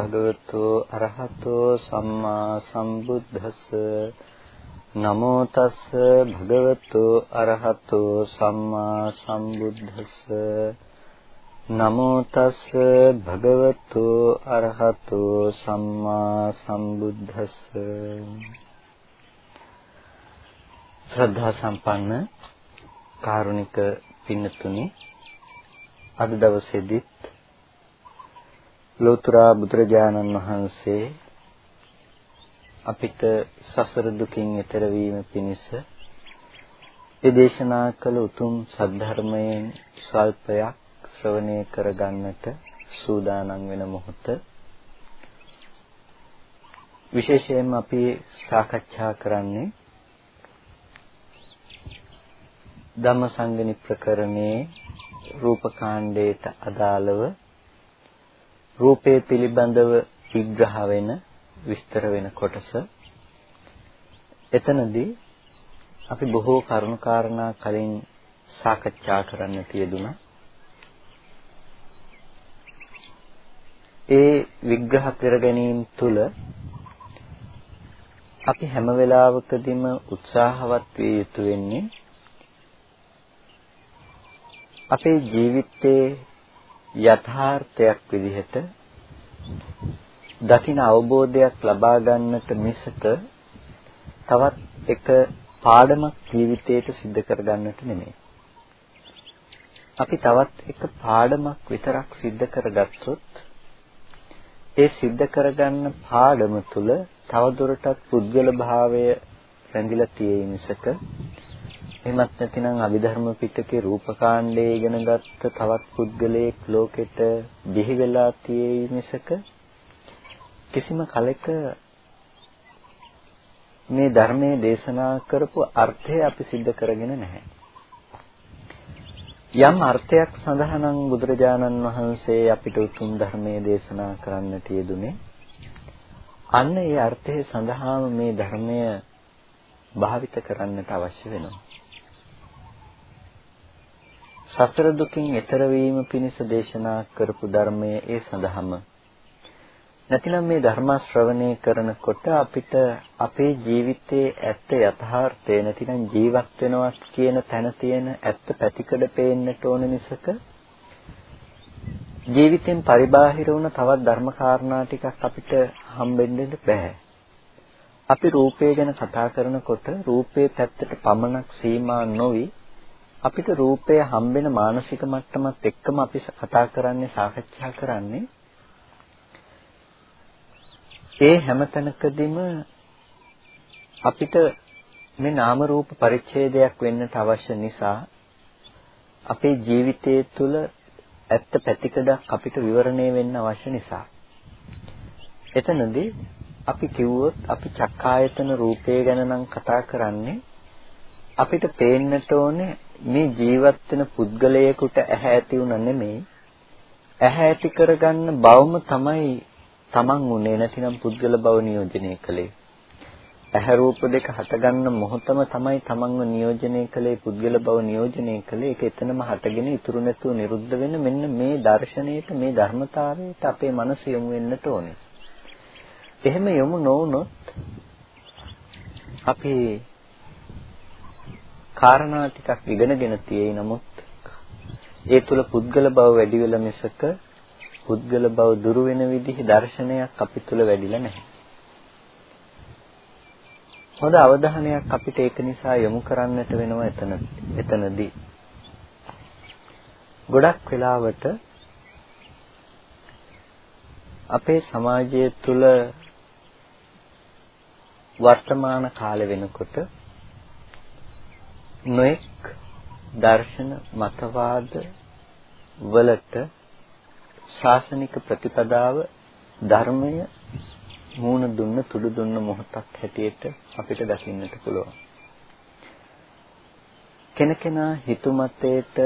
සම්මා නමෝ තස් භගවතු අරහතෝ සම්මා සම්බුද්දස්ස. නමෝ තස් භගවතු අරහතෝ සම්මා සම්බුද්දස්ස. නමෝ තස් භගවතු අරහතෝ සම්මා සම්බුද්දස්ස. ශ්‍රද්ධා සම්පන්න කාරුණික පින්නතුනි අද දවසේදීත් ලෝතර බුදුරජාණන් වහන්සේ අපිට සසර දුකින් එතර වීම පිණිස ඒ දේශනා කළ උතුම් සද්ධර්මයෙන් ස්වල්පයක් ශ්‍රවණය කරගන්නට සූදානම් වෙන මොහොත. විශේෂයෙන්ම අපි සාකච්ඡා කරන්නේ ධම්මසංගණි ප්‍රකරණයේ රූපකාණ්ඩයට අදාළව රූපය පිළිබඳව විග්‍රහ වෙන විස්තර වෙන කොටස. එතනදී අපි බොහෝ කරුණාකාරණා කලින් සාකච්ඡා කරන්න තියදුනා. ඒ විග්‍රහ කර ගැනීම තුළ අපි හැම වෙලාවකදීම උත්සාහවත් විය යුතු වෙන්නේ අපේ ජීවිතයේ යථාර්ථයක් විදිහට දකින අවබෝධයක් ලබා ගන්නට මිසක තවත් එක පාඩමක් ජීවිතයට සිද්ධ කර ගන්නට නෙමෙයි. අපි තවත් එක පාඩමක් විතරක් සිද්ධ කරගත්තොත් ඒ සිද්ධ කරගන්න පාඩම තුල තවදුරටත් පුද්ගල භාවය රැඳිලා තියෙයි මිසක එහෙමත් නැතිනම් අභිධර්ම පිටකේ රූපකාණ්ඩයේ ඉගෙන ගත්ත තවත් පුද්ගලයෙක් ලෝකෙට බිහි වෙලා තියෙයි මිසක කිසිම කලෙක මේ ධර්මයේ දේශනා කරපු අර්ථය අපි सिद्ध කරගෙන නැහැ. යම් අර්ථයක් සඳහා නම් බුදුරජාණන් වහන්සේ අපිට උතුම් ධර්මයේ දේශනා කරන්නට යෙදුනේ අන්න ඒ අර්ථය සඳහාම මේ ධර්මය භාවිත කරන්නට අවශ්‍ය වෙනවා. සතර දුකින් එතර වීම පිණිස දේශනා කරපු ධර්මයේ ඒ සඳහම නැතිනම් මේ ධර්ම ශ්‍රවණය කරනකොට අපිට අපේ ජීවිතයේ ඇත්ත යථාර්ථය නැතිනම් ජීවත් වෙනවා කියන තැන තියෙන ඇත්ත පැතිකඩ පේන්නට ඕන නිසක ජීවිතෙන් පරිබාහිර වුණ තවත් ධර්ම කාරණා ටිකක් අපිට හම්බෙන්න බෑ. අපි රූපය ගැන කතා කරනකොට රූපේ පැත්තට පමණක් සීමා නොවි අපිට රූපය හම්බෙන මානසික මට්ටමත් එක්කම අපි කතා කරන්නේ සාකච්ඡා කරන්නේ. ඒ හැමතැනකදීම අපිට මේ නාම රූප පරිච්ඡේදයක් වෙන්නට අවශ්‍ය නිසා අපේ ජීවිතයේ තුල ඇත්ත පැතිකඩක් අපිට විවරණය වෙන්න අවශ්‍ය නිසා. එතනදී අපි කිව්වොත් අපි චක්කායතන රූපය ගැන නම් කතා කරන්නේ අපිට පේන්නට ඕනේ මේ ජීවත් වෙන පුද්ගලයෙකුට ඇහැ ඇති වුණ නෙමෙයි. ඇහැ ඇති කරගන්න බවම තමයි තමන් උනේ නැතිනම් පුද්ගල බව නියෝජනය කළේ. ඇහැ රූප දෙක හටගන්න මොහොතම තමයි තමන්ව නියෝජනය කළේ පුද්ගල බව නියෝජනය කළේ. ඒක එතනම හටගෙන ඉතුරු නැතුව නිරුද්ධ වෙන මෙන්න මේ දර්ශනයට මේ ධර්මතාවයට අපේ මනස යොමු වෙන්නට ඕනේ. එහෙම යොමු නොවුනොත් අපි කාරණා ටිකක් ඉගෙනගෙන තියෙයි නමුත් ඒ තුල පුද්ගල බව වැඩි වෙලා මිසක පුද්ගල බව දුරු වෙන විදිහේ දර්ශනයක් අපි තුල වැඩිලා නැහැ. හොඳ අවධානයක් අපිට ඒක නිසා යොමු කරන්නට වෙනවා එතන එතනදී. ගොඩක් වෙලාවට අපේ සමාජය තුල වර්තමාන කාලෙ වෙනකොට නොඑක් දර්ශන මතවාද වලට ශාසනික ප්‍රතිපදාව ධර්මය මූණ දුන්න තුඩු දුන්න මොහොතක් හැටියට අපිට දකින්නට පුළුවන්. කෙනකෙනා හිතුමතේට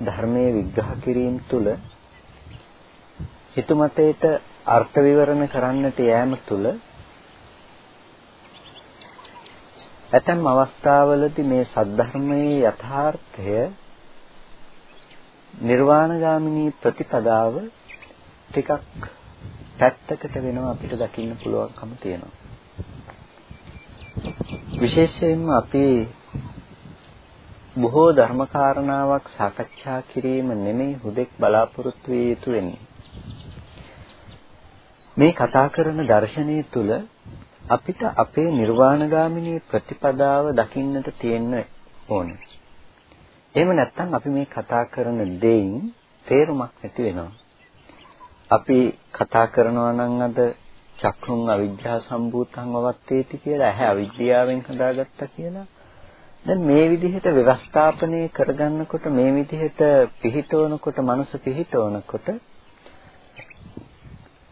ධර්මයේ විග්‍රහ කිරීම තුළ හිතුමතේට අර්ථ විවරණ කරන්නට යෑම තුළ ඇතැම් අවස්ථාවලදී මේ සද්ධර්මයේ යථාර්ථය නිර්වාණගාමිනී ප්‍රතිපදාව ටිකක් පැත්තකට වෙනවා අපිට දකින්න පුළුවන්කම තියෙනවා. විශේෂයෙන්ම අපි බොහෝ ධර්මකාරණාවක් සාකච්ඡා කිරීම නෙමෙයි හුදෙක් බලාපොරොත්තු විය යුතු වෙන්නේ. මේ කතා කරන දර්ශනය තුල අපිට අපේ නිර්වාණගාමිනී ප්‍රතිපදාව දකින්නට තියෙන්න ඕනේ. එහෙම නැත්නම් අපි මේ කතා කරන දෙයින් තේරුමක් නැති වෙනවා. අපි කතා කරනවා නම් අද චක්කුන් අවිද්‍යාව සම්භූතං අවත්තේති කියලා ඇහැ අවිද්‍යාවෙන් හදාගත්තා කියලා. දැන් මේ විදිහට ව්‍යවස්ථාපනය කරගන්නකොට මේ විදිහට පිහිටවනකොට මනස පිහිටවනකොට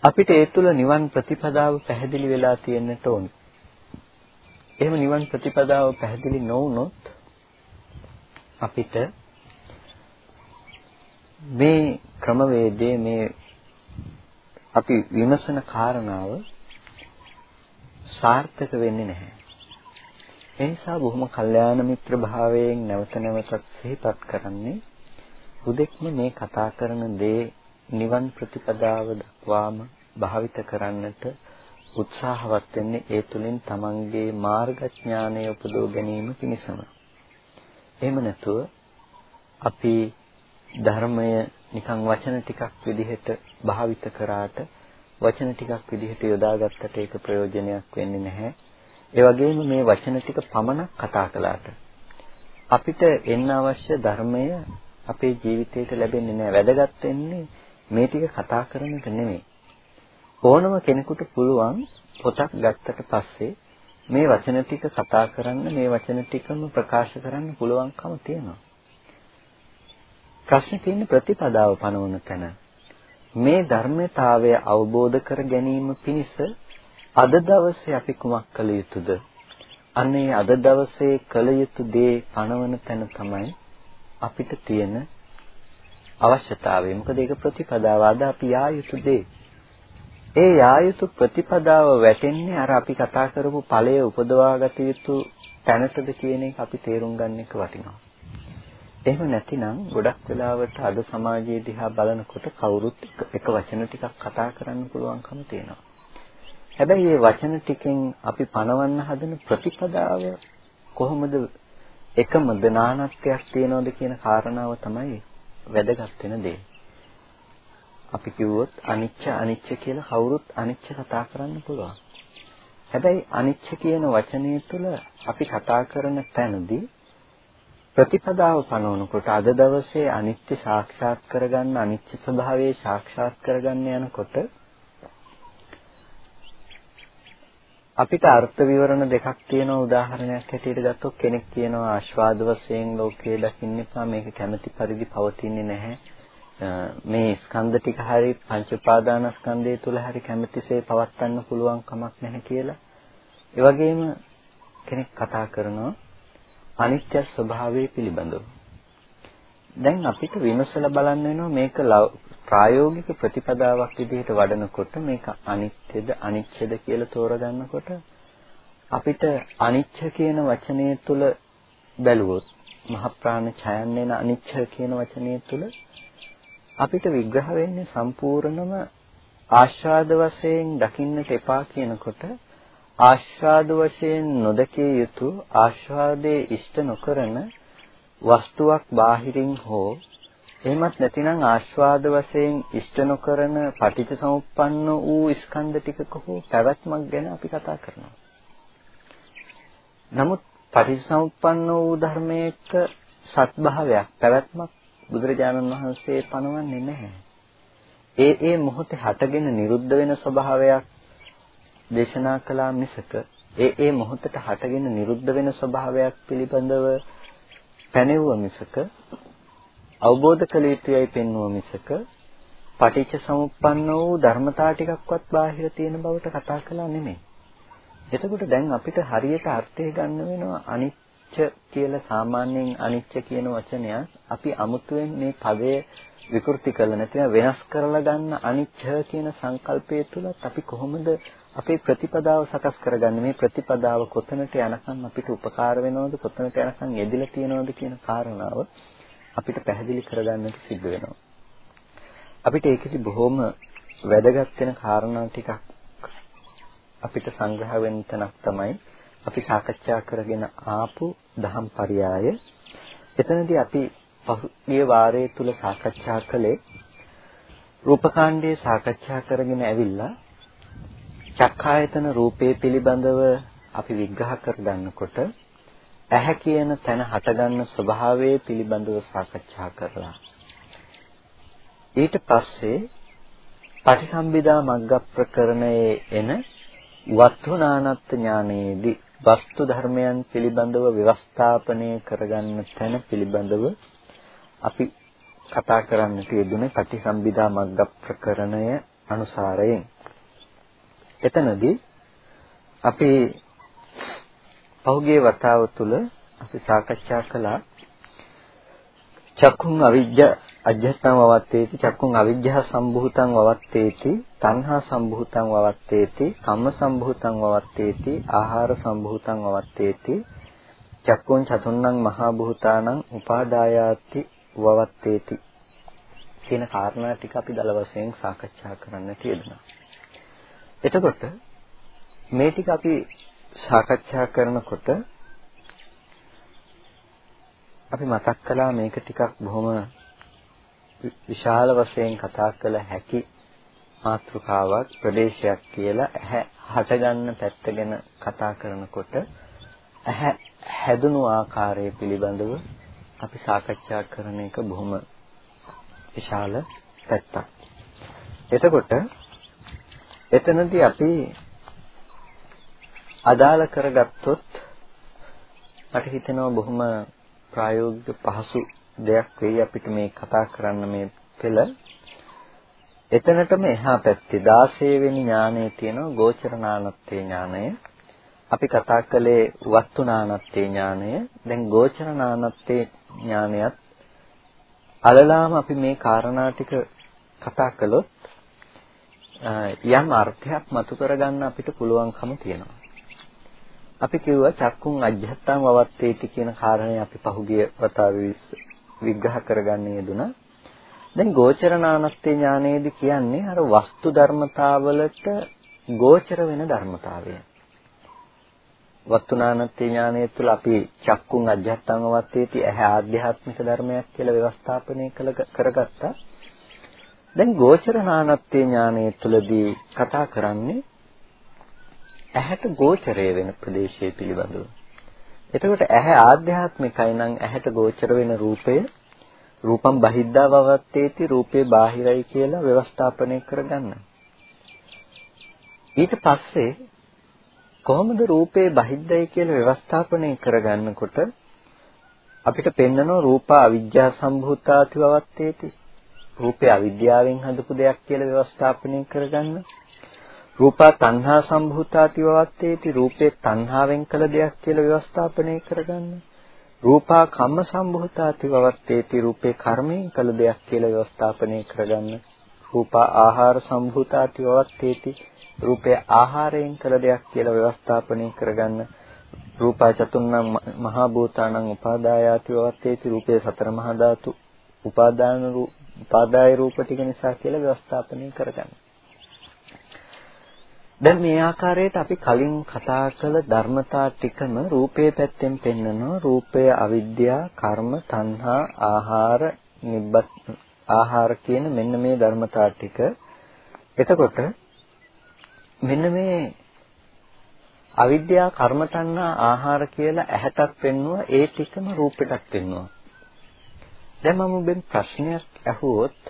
අපිට ඒ තුල නිවන් ප්‍රතිපදාව පැහැදිලි වෙලා තියෙන්නට ඕනේ. එහෙම නිවන් ප්‍රතිපදාව පැහැදිලි නොවුනොත් අපිට මේ ක්‍රමවේදයේ මේ අපි විමසන කාරණාව සාර්ථක වෙන්නේ නැහැ. ඒ නිසා බොහොම කල්යාණ මිත්‍ර භාවයෙන් නැවත නැවතත් සිහිපත් කරන්නේ හුදෙක්ම මේ කතා කරන දේ නිවන් ප්‍රතිපදාව දක්වාම භාවිත කරන්නට උත්සාහවත් වෙන්නේ ඒ තුලින් තමන්ගේ මාර්ගඥානය උපදව ගැනීම පිණිසම. එහෙම නැතුව අපි ධර්මය නිකන් වචන ටිකක් විදිහට භාවිත කරාට වචන ටිකක් විදිහට යොදාගත්තට ඒක ප්‍රයෝජනයක් වෙන්නේ නැහැ. ඒ වගේම මේ වචන ටික පමණක් කතා කළාට අපිට එන්න අවශ්‍ය ධර්මය අපේ ජීවිතයට ලැබෙන්නේ නැහැ. වැදගත් වෙන්නේ මේ ටික කතා කරන්නට නෙමෙයි. ඕනම කෙනෙකුට පුළුවන් පොතක් ගත්තට පස්සේ මේ වචන ටික කතා කරන්න මේ වචන ටිකම ප්‍රකාශ කරන්න පුළුවන්කම තියෙනවා. ප්‍රශ්නේ තියෙන්නේ ප්‍රතිපදාව පනවන තැන. මේ ධර්මතාවය අවබෝධ කර ගැනීම පිණිස අද දවසේ අපි කුමක් කළ යුතුද? අනේ අද දවසේ කළ යුතු දේ පනවන තැන තමයි අපිට තියෙන අවශ්‍යතාවය. මොකද ඒක ප්‍රතිපදාව අද අපි යා යුතු දේ. ඒ යා යුතු ප්‍රතිපදාව වැටෙන්නේ අර අපි කතා කරපු ඵලය උපදවාගත යුතු තැනටද කියන එක අපි තේරුම් ගන්න එක වටිනවා. එහෙම නැතිනම් ගොඩක් වෙලාවට අද සමාජයේ දිහා බලනකොට කවුරුත් එක වචන ටිකක් කතා කරන්න පුළුවන්කම තියෙනවා. හැබැයි මේ වචන ටිකෙන් අපි පණවන්න හදන ප්‍රතිපදාව කොහොමද එකමද නානත්වයක් තියනවද කියන කාරණාව තමයි වැදගත් වෙන දේ. අපි කිව්වොත් අනිච්ච අනිච්ච කියලා කවුරුත් අනිච්ච කතා කරන්න පුළුවන්. හැබැයි අනිච්ච කියන වචනය තුළ අපි කතා කරන තැනදී ප්‍රතිපදාව පනවනකොට අද දවසේ අනිත්‍ය සාක්ෂාත් කරගන්න අනිත්‍ය ස්වභාවය සාක්ෂාත් කරගන්න යනකොට අපිට අර්ථ විවරණ දෙකක් තියෙන උදාහරණයක් හැටියට ගත්තොත් කෙනෙක් කියනවා ආස්වාද වශයෙන් ලෝකයේ දකින්න එපා මේක කැමැති පරිදි පවතින්නේ නැහැ මේ ස්කන්ධ ටික හරි පංච උපාදානස්කන්ධය තුල හරි කැමැතිසේ පවත්වන්න පුළුවන් කමක් නැහැ කියලා ඒ වගේම කෙනෙක් කතා කරනවා අනිත්‍ය ස්වභාවය පිළිබඳව. දැන් අපිට විමසලා බලන්න වෙනවා මේක ප්‍රායෝගික ප්‍රතිපදාවක් විදිහට වඩනකොට මේක අනිත්‍යද අනිච්චද කියලා තෝරගන්නකොට අපිට අනිච්ච කියන වචනය තුල බැලුවොත් මහ ප්‍රාණ ඡයන්නේන අනිච්ච කියන වචනය තුල අපිට විග්‍රහ වෙන්නේ සම්පූර්ණම ආශාද වශයෙන් දකින්නට එපා කියනකොට ආස්වාද වශයෙන් නොදකිය යුතු ආස්වාදයේ ඉෂ්ට නොකරන වස්තුවක් බාහිරින් හෝ එහෙමත් නැතිනම් ආස්වාද වශයෙන් ඉෂ්ට නොකරන පටිච්ච සමුප්පන්න වූ ස්කන්ධ ටිකක හෝ පැවැත්මක් ගැන අපි කතා කරනවා. නමුත් පටිච්ච සමුප්පන්න වූ ධර්මයක සත්භාවයක් පැවැත්මක් බුදුරජාණන් වහන්සේ පනවන්නේ නැහැ. ඒ ඒ මොහොතේ හටගෙන නිරුද්ධ වෙන ස්වභාවයක් දේශනා කළා මිසක ඒ ඒ මොහොතට හටගෙන නිරුද්ධ වෙන ස්වභාවයක් පිළිබඳව පැනෙවුව මිසක අවබෝධ කළ යුතුයයි පෙන්වුව මිසක පටිච්ච සමුප්පන්න වූ ධර්මතා ටිකක්වත් බාහිර තියෙන බවට කතා කළා නෙමෙයි. එතකොට දැන් අපිට හරියට අර්ථය ගන්න වෙනවා අනිච්ච කියලා සාමාන්‍යයෙන් අනිච්ච කියන වචනයක් අපි අමුතුවෙන් මේ පදය විකෘති කරලා නැතිනම් වෙනස් කරලා ගන්න අනිච්ච කියන සංකල්පය තුලත් අපි කොහොමද අපේ ප්‍රතිපදාව සකස් කරගන්න මේ ප්‍රතිපදාව කොතනට යනකම් අපිට උපකාර වෙනවද කොතනට යනකම් යෙදිලා තියෙනවද කියන කාරණාව අපිට පැහැදිලි කරගන්නට සිද්ධ වෙනවා. අපිට ඒකෙදි බොහොම වැදගත් වෙන කාරණා ටිකක් අපිට සංග්‍රහ වෙන්න තැනක් තමයි අපි සාකච්ඡා කරගෙන ආපු දහම් පරයය. එතනදී අපි පහුගිය වාරයේ තුල සාකච්ඡා කළේ රූපකාණ්ඩයේ සාකච්ඡා කරගෙන ඇවිල්ලා චක්කායතන රූපේ පිළිබඳව අපි විග්‍රහ කර ගන්නකොට ඇහැ කියන තැන හටගන්න ස්වභාවය පිළිබඳව සාකච්ඡා කරලා ඊට පස්සේ පටිසම්භිදා මග්ග ප්‍රකරණයේ එන වත්තුනානත් ඥානයේදී වස්තු ධර්මයන් පිළිබඳව ව්‍යවස්ථාපනය කරගන්න තැන පිළිබඳව අපි කතා කරන්නට යෙදුනේ පටිසම්භිදා මග්ග ප්‍රකරණය අනුසාරයෙන්. එතනදී අපි පහුගිය වතාව තුළ අපි සාකච්ඡා කළා චක්කුං අවිජ්ජ අජ්ජත්තං වවත්තේති චක්කුං අවිජ්ජා සම්භූතං වවත්තේති තණ්හා සම්භූතං වවත්තේති කම්ම සම්භූතං වවත්තේති ආහාර සම්භූතං වවත්තේති චක්කුං චතුන්නං මහා භූතානං උපාදායාති වවත්තේති කියන කාරණා ටික අපි දල වශයෙන් සාකච්ඡා කරන්න තියෙනවා. එතකොට මේ ටික අපි සාකච්ඡා කරනකොට අපි මතක් කළා මේක ටිකක් බොහොම විශාල වශයෙන් කතා කළ හැකි මාතෘකාවක් ප්‍රදේශයක් කියලා ඇහැ හටගන්න පැත්ත ගැන කතා කරනකොට ඇහැ හැදුණු ආකාරය පිළිබඳව අපි සාකච්ඡා කරන එක බොහොම විශාල පැත්තක්. එතකොට එතනදී අපි අදාළ කරගත්තොත් මට හිතෙනවා බොහොම ප්‍රායෝගික පහසු දෙයක් වෙයි අපිට මේ කතා කරන්න මේ පෙළ. එතනටම එහා පැත්තේ 16 වෙනි ඥානයේ තියෙනවා ගෝචරණානත්තේ ඥානය. අපි කතා කළේ වස්තුනානත්තේ ඥානය. දැන් ගෝචරණානත්තේ ඥානයත් අලලාම අපි මේ කාරණා ටික කතා කළොත් යම් අර්ථයක් මතු කරගන්න අපිට පුළුවන්කම තියෙනවා. අපි කිව්වා චක්කුන් අජ්ජත්තං වවත්තේති කියන කාරණේ අපි පහුගිය වතාවේ විග්‍රහ කරගන්න යෙදුණා. දැන් ගෝචරණානත්තේ ඥානයේදී කියන්නේ අර වස්තු ධර්මතාවලට ගෝචර වෙන ධර්මතාවය. වස්තුනානත්තේ ඥානය තුළ අපි චක්කුන් අජ්ජත්තං වවත්තේති ඇහැ ආධ්‍යාත්මික ධර්මයක් කියලා ව්‍යවස්ථාපනය කරගත්තා. දැන් ගෝචරණානත්තේ ඥානය තුළදී කතා කරන්නේ ඇහැට ගෝචරය වෙන ප්‍රදේශය පිළිබඳව. එතකොට ඇහැ ආධ්‍යාත්මිකයි නම් ඇහැට ගෝචර වෙන රූපය රූපම් බහිද්දා වවත්තේති රූපේ බාහිරයි කියලා ව්‍යවස්ථාපනය කරගන්න. ඊට පස්සේ කොහොමද රූපේ බහිද්දයි කියලා ව්‍යවස්ථාපනය කරගන්නකොට අපිට පෙන්නනවා රූපා අවිජ්ජා සම්භූතාති වවත්තේති රූපේ අවිද්‍යාවෙන් හදපු දෙයක් කියලා ව්‍යවස්ථාපනය කරගන්න. රූපා තණ්හා සම්භූතාති වවත්තේති රූපේ තණ්හාවෙන් කළ දෙයක් කියලා ව්‍යවස්ථාපනය කරගන්න. රූපා කම්ම සම්භූතාති වවත්තේති රූපේ කර්මයෙන් කළ දෙයක් කියලා ව්‍යවස්ථාපනය කරගන්න. රූපා ආහාර සම්භූතාති වවත්තේති රූපේ ආහාරයෙන් කළ දෙයක් කියලා ව්‍යවස්ථාපනය කරගන්න. රූපා චතුන්නම් මහා භූතානං උපාදායාති වවත්තේති රූපේ සතර මහා ධාතු උපාදාන රූප උපාදාය රූප ටික නිසා කියලා ව්‍යවස්ථාපනය කරගන්න. දැන් මේ ආකාරයට අපි කලින් කතා කළ ධර්මතා ටිකම රූපයේ පැත්තෙන් පෙන්නනවා. රූපය අවිද්‍යා කර්ම තණ්හා ආහාර නිබ්බත් ආහාර කියන මෙන්න මේ ධර්මතා ටික. එතකොට මෙන්න මේ අවිද්‍යා කර්ම තණ්හා ආහාර කියලා ඇහැටත් පෙන්නුවා ඒ ටිකම රූපෙටත් පෙන්නුවා දැන් මම ඔබෙන් ප්‍රශ්නයක් අහුවොත්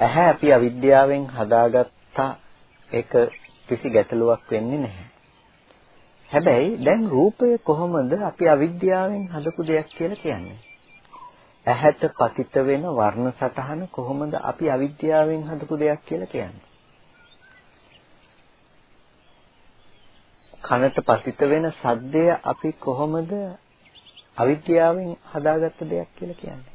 ඇහැ අපි අවිද්‍යාවෙන් හදාගත්තා. ඒක කිසි ගැටලුවක් වෙන්නේ නැහැ. හැබැයි දැන් රූපය කොහොමද අපි අවිද්‍යාවෙන් හදපු දෙයක් කියලා කියන්නේ? ඇහැට පතිත වෙන වර්ණ සටහන කොහොමද අපි අවිද්‍යාවෙන් හදපු දෙයක් කියලා කියන්නේ? කනට පතිත වෙන සද්දය අපි කොහොමද අවිද්‍යාවෙන් හදාගත්ත දෙයක් කියලා කියන්නේ?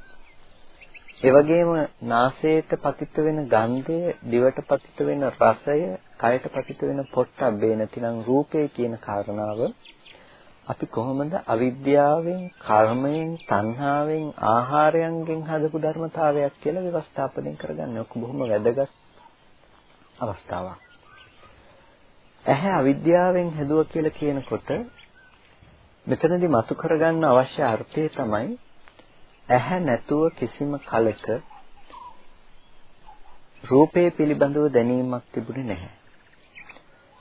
ඒ වගේම නාසයට පතිත වෙන ගන්ධය, දිවට පතිත වෙන රසය, කයට පතිත වෙන පොට්ටබ්බේ නැතිනම් රූපේ කියන කාරණාව අපි කොහොමද අවිද්‍යාවෙන්, කර්මයෙන්, තණ්හාවෙන්, ආහාරයන්ගෙන් හදපු ධර්මතාවයක් කියලා ව්‍යවස්ථාපනය කරගන්නේ? ඔක බොහොම වැදගත් අවස්ථාවක්. ඇහැ අවිද්‍යාවෙන් හැදුවා කියලා කියනකොට මෙතනදී මතු කරගන්න අවශ්‍ය අර්ථය තමයි ඇහැ නැතුව කිසිම කලක රූපේ පිළිබඳව දැනීමක් තිබුණේ නැහැ.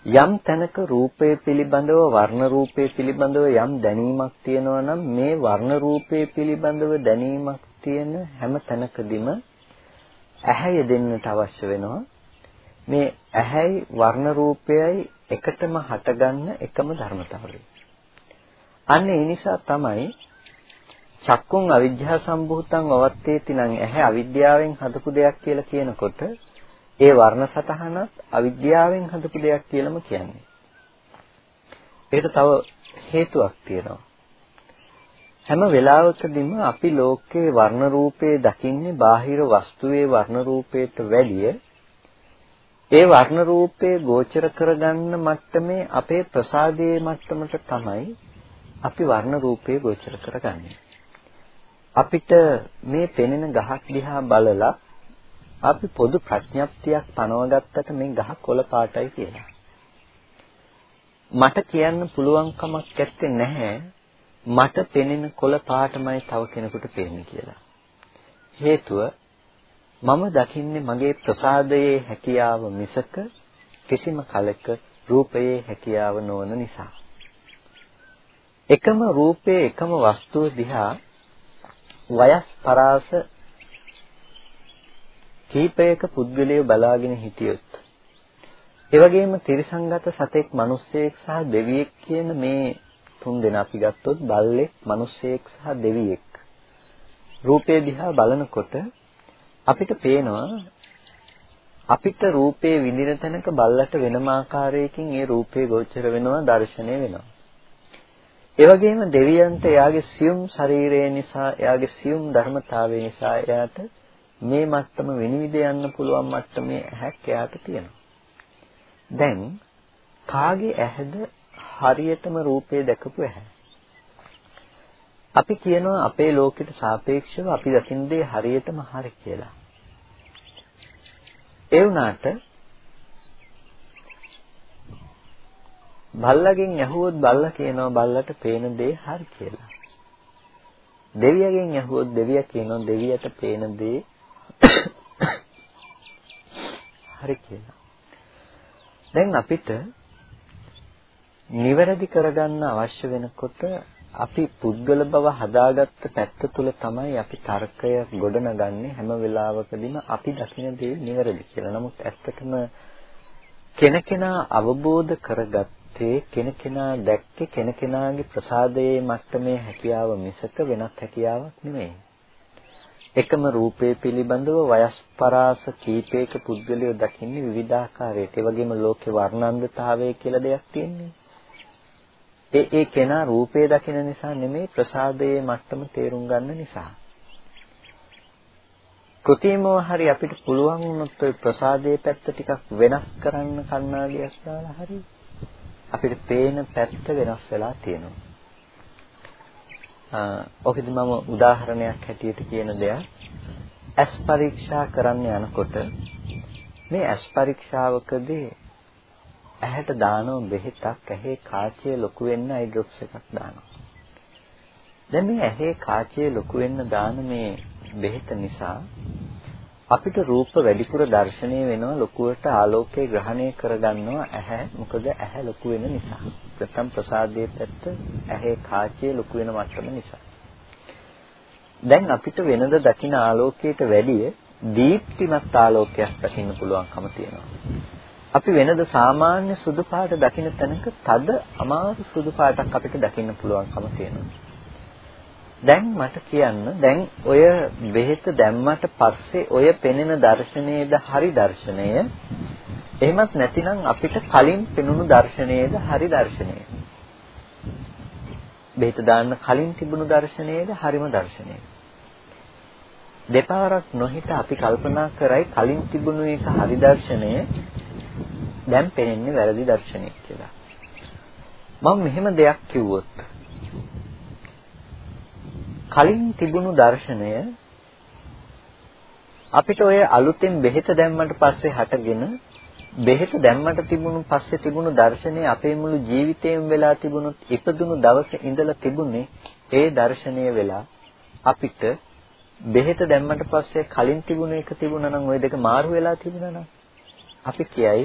යම් තැනක රූපය පිළිබඳව වර්ණ රූපය පිළිබඳව යම් දැනීමක් තියෙනවා නම් මේ වර්ණ රූපය පිළිබඳව දැනීමක් තියෙන හැම තැනකදීම ඇහැ යෙදෙන්නට අවශ්‍ය වෙනවා මේ ඇහැයි වර්ණ රූපයයි එකටම හටගන්න එකම ධර්මතාවය. අන්න ඒ නිසා තමයි චක්කුන් අවිජ්ජා සම්භූතං අවත්තේති නම් ඇහැ අවිද්‍යාවෙන් හදපු දෙයක් කියලා කියනකොට ඒ වර්ණ සතහනත් අවිද්‍යාවෙන් හදපු දෙයක් කියලාම කියන්නේ. ඒකට තව හේතුවක් තියෙනවා. හැම වෙලාවකදීම අපි ලෝකයේ වර්ණ රූපේ දකින්නේ බාහිර වස්තුවේ වර්ණ රූපයට වැඩිය ඒ වර්ණ රූපේ ගෝචර කරගන්න මට්ටමේ අපේ ප්‍රසාදයේ මට්ටමට තමයි අපි වර්ණ රූපේ ගෝචර කරගන්නේ. අපිට මේ පෙනෙන ගහක් දිහා බලලා අපි පොදු ප්‍රඥප්තියක් පනවගත්තට මේ ගහ කොළ පාටයි කියලා. මට කියන්න පුළුවන් කමක් නැත්තේ නැහැ මට පෙනෙන කොළ පාටමයි තව කෙනෙකුට පේන්නේ කියලා. හේතුව මම දකින්නේ මගේ ප්‍රසාදයේ හැකියාව මිසක කිසිම කලක රූපයේ හැකියාව නොවන නිසා. එකම රූපයේ එකම වස්තුව දිහා වයස් පරාස කීපයක පුද්ගලයෝ බලාගෙන හිටියොත් ඒ වගේම තිරිසංගත සතෙක් මිනිස්සෙක් සහ දෙවියෙක් කියන මේ තුන් දෙනා අපි ගත්තොත් බල්ලෙක් මිනිස්සෙක් සහ දෙවියෙක් රූපේ දිහා බලනකොට අපිට පේනවා අපිට රූපේ විඳින තැනක බල්ලට වෙනම ආකාරයකින් ඒ රූපේ ගෝචර වෙනවා දර්ශනය වෙනවා. ඒ වගේම දෙවියන්ට එයාගේ සියුම් ශරීරය නිසා එයාගේ සියුම් ධර්මතාවය නිසා එයාට මේ මට්ටම විනිවිද යන්න පුළුවන් මට්ටමේ ඇහැක් එයාට තියෙනවා. දැන් කාගේ ඇහැද හරියටම රූපේ දැකපු ඇහැ? අපි කියනවා අපේ ලෝකෙට සාපේක්ෂව අපි දකින දේ හරියටම හරි කියලා. ඒ වුණාට බල්ලගෙන් ඇහුවොත් බල්ලා කියනවා බල්ලට පේන දේ හරි කියලා. දෙවියගෙන් ඇහුවොත් දෙවියා කියනවා දෙවියට පේන දේ හරි කියලා. දැන් අපිට නිවැරදි කරගන්න අවශ්‍ය වෙනකොට අපි පුද්ගල බව හදාගත්ත පැත්ත තුල තමයි අපි තර්කය ගොඩනගන්නේ හැම වෙලාවකදීම අපි දකින දේ නිවැරදි කියලා. නමුත් ඇත්තටම කෙනකෙනා අවබෝධ කරගත්තේ කෙනකෙනා දැක්කේ කෙනකෙනාගේ ප්‍රසාදයේ මට්ටමේ හැකියාව මිසක වෙනත් හැකියාවක් නෙමෙයි. එකම රූපේ පිළිබඳව වයස් පරාස කීපයක පුද්ගලයෝ දකින්නේ විවිධාකාරයට. ඒ වගේම ලෝකේ වර්ණන්දතාවය කියලා දෙයක් තියෙන්නේ. ඒ ඒ කෙනා රූපේ දකින නිසා නෙමෙයි ප්‍රසාදයේ මට්ටම තේරුම් ගන්න නිසා. කෘතිමව හරි අපිට පුළුවන් වුණොත් ඔය ප්‍රසාදයේ පැත්ත ටිකක් වෙනස් කරන්න කණ්ණාඩියක් දාලා හරි අපිට පේන පැත්ත වෙනස් වෙලා තියෙනවා. ඔකෙදි මම උදාහරණයක් හැටියට කියන දෙයක් ඇස් පරීක්ෂා කරන්න යනකොට මේ ඇස් පරීක්ෂාවකදී ඇහැට දානව බෙහෙතක් ඇහි කාචය ලොකු වෙන්න අයි ඩ්‍රොප්ස් එකක් දානවා. දැන් මේ ඇහි කාචය ලොකු වෙන්න දාන මේ බෙහෙත නිසා අපිට රූප වැඩිපුර දැర్శණය වෙනවා ලොකුවට ආලෝකය ග්‍රහණය කරගන්නවා ඇහැ මොකද ඇහැ ලොකු වෙන නිසා. නැත්නම් ප්‍රසාදයේ පැත්ත ඇහි කාචයේ ලොකු වෙන මට්ටම නිසා. දැන් අපිට වෙනද දකින ආලෝකයට වැඩිය දීප්තිමත් ආලෝකයක් දකින්න පුළුවන්කම තියෙනවා. අපි වෙනද සාමාන්‍ය සුදු පාට දකින තැනක තද අමාරු සුදු පාටක් අපිට දකින්න පුළුවන්කම තියෙනවා. දැන් මට කියන්න දැන් ඔය බෙහෙත දැම්මට පස්සේ ඔය පෙනෙන දර්ශනයේද හරි දර්ශනය එහෙමත් නැතිනම් අපිට කලින් පෙනුණු දර්ශනයේද හරි දර්ශනය. බෙහෙත දාන්න කලින් තිබුණු දර්ශනයේද හරිම දර්ශනය. දෙපාරක් නොහිත අපි කල්පනා කරයි කලින් තිබුණු එක හරි දර්ශනය දැන් පෙනෙන්නේ වැරදි දර්ශනයක් කියලා. මම මෙහෙම දෙයක් කිව්වොත් කලින් තිබුණු දර්ශනය අපිට ඔය අලුතෙන් බෙහෙත දැම්මට පස්සේ හටගෙන බෙහෙත දැම්මට තිබුණු පස්සේ තිබුණු දර්ශනය අපේ මුළු ජීවිතේම වෙලා තිබුණොත් ඉපදුණු දවසේ ඉඳලා තිබුණේ ඒ දර්ශනය වෙලා අපිට බෙහෙත දැම්මට පස්සේ කලින් තිබුණ එක තිබුණා නම් ওই දෙක මාරු වෙලා තිබුණා නම් අපි කියයි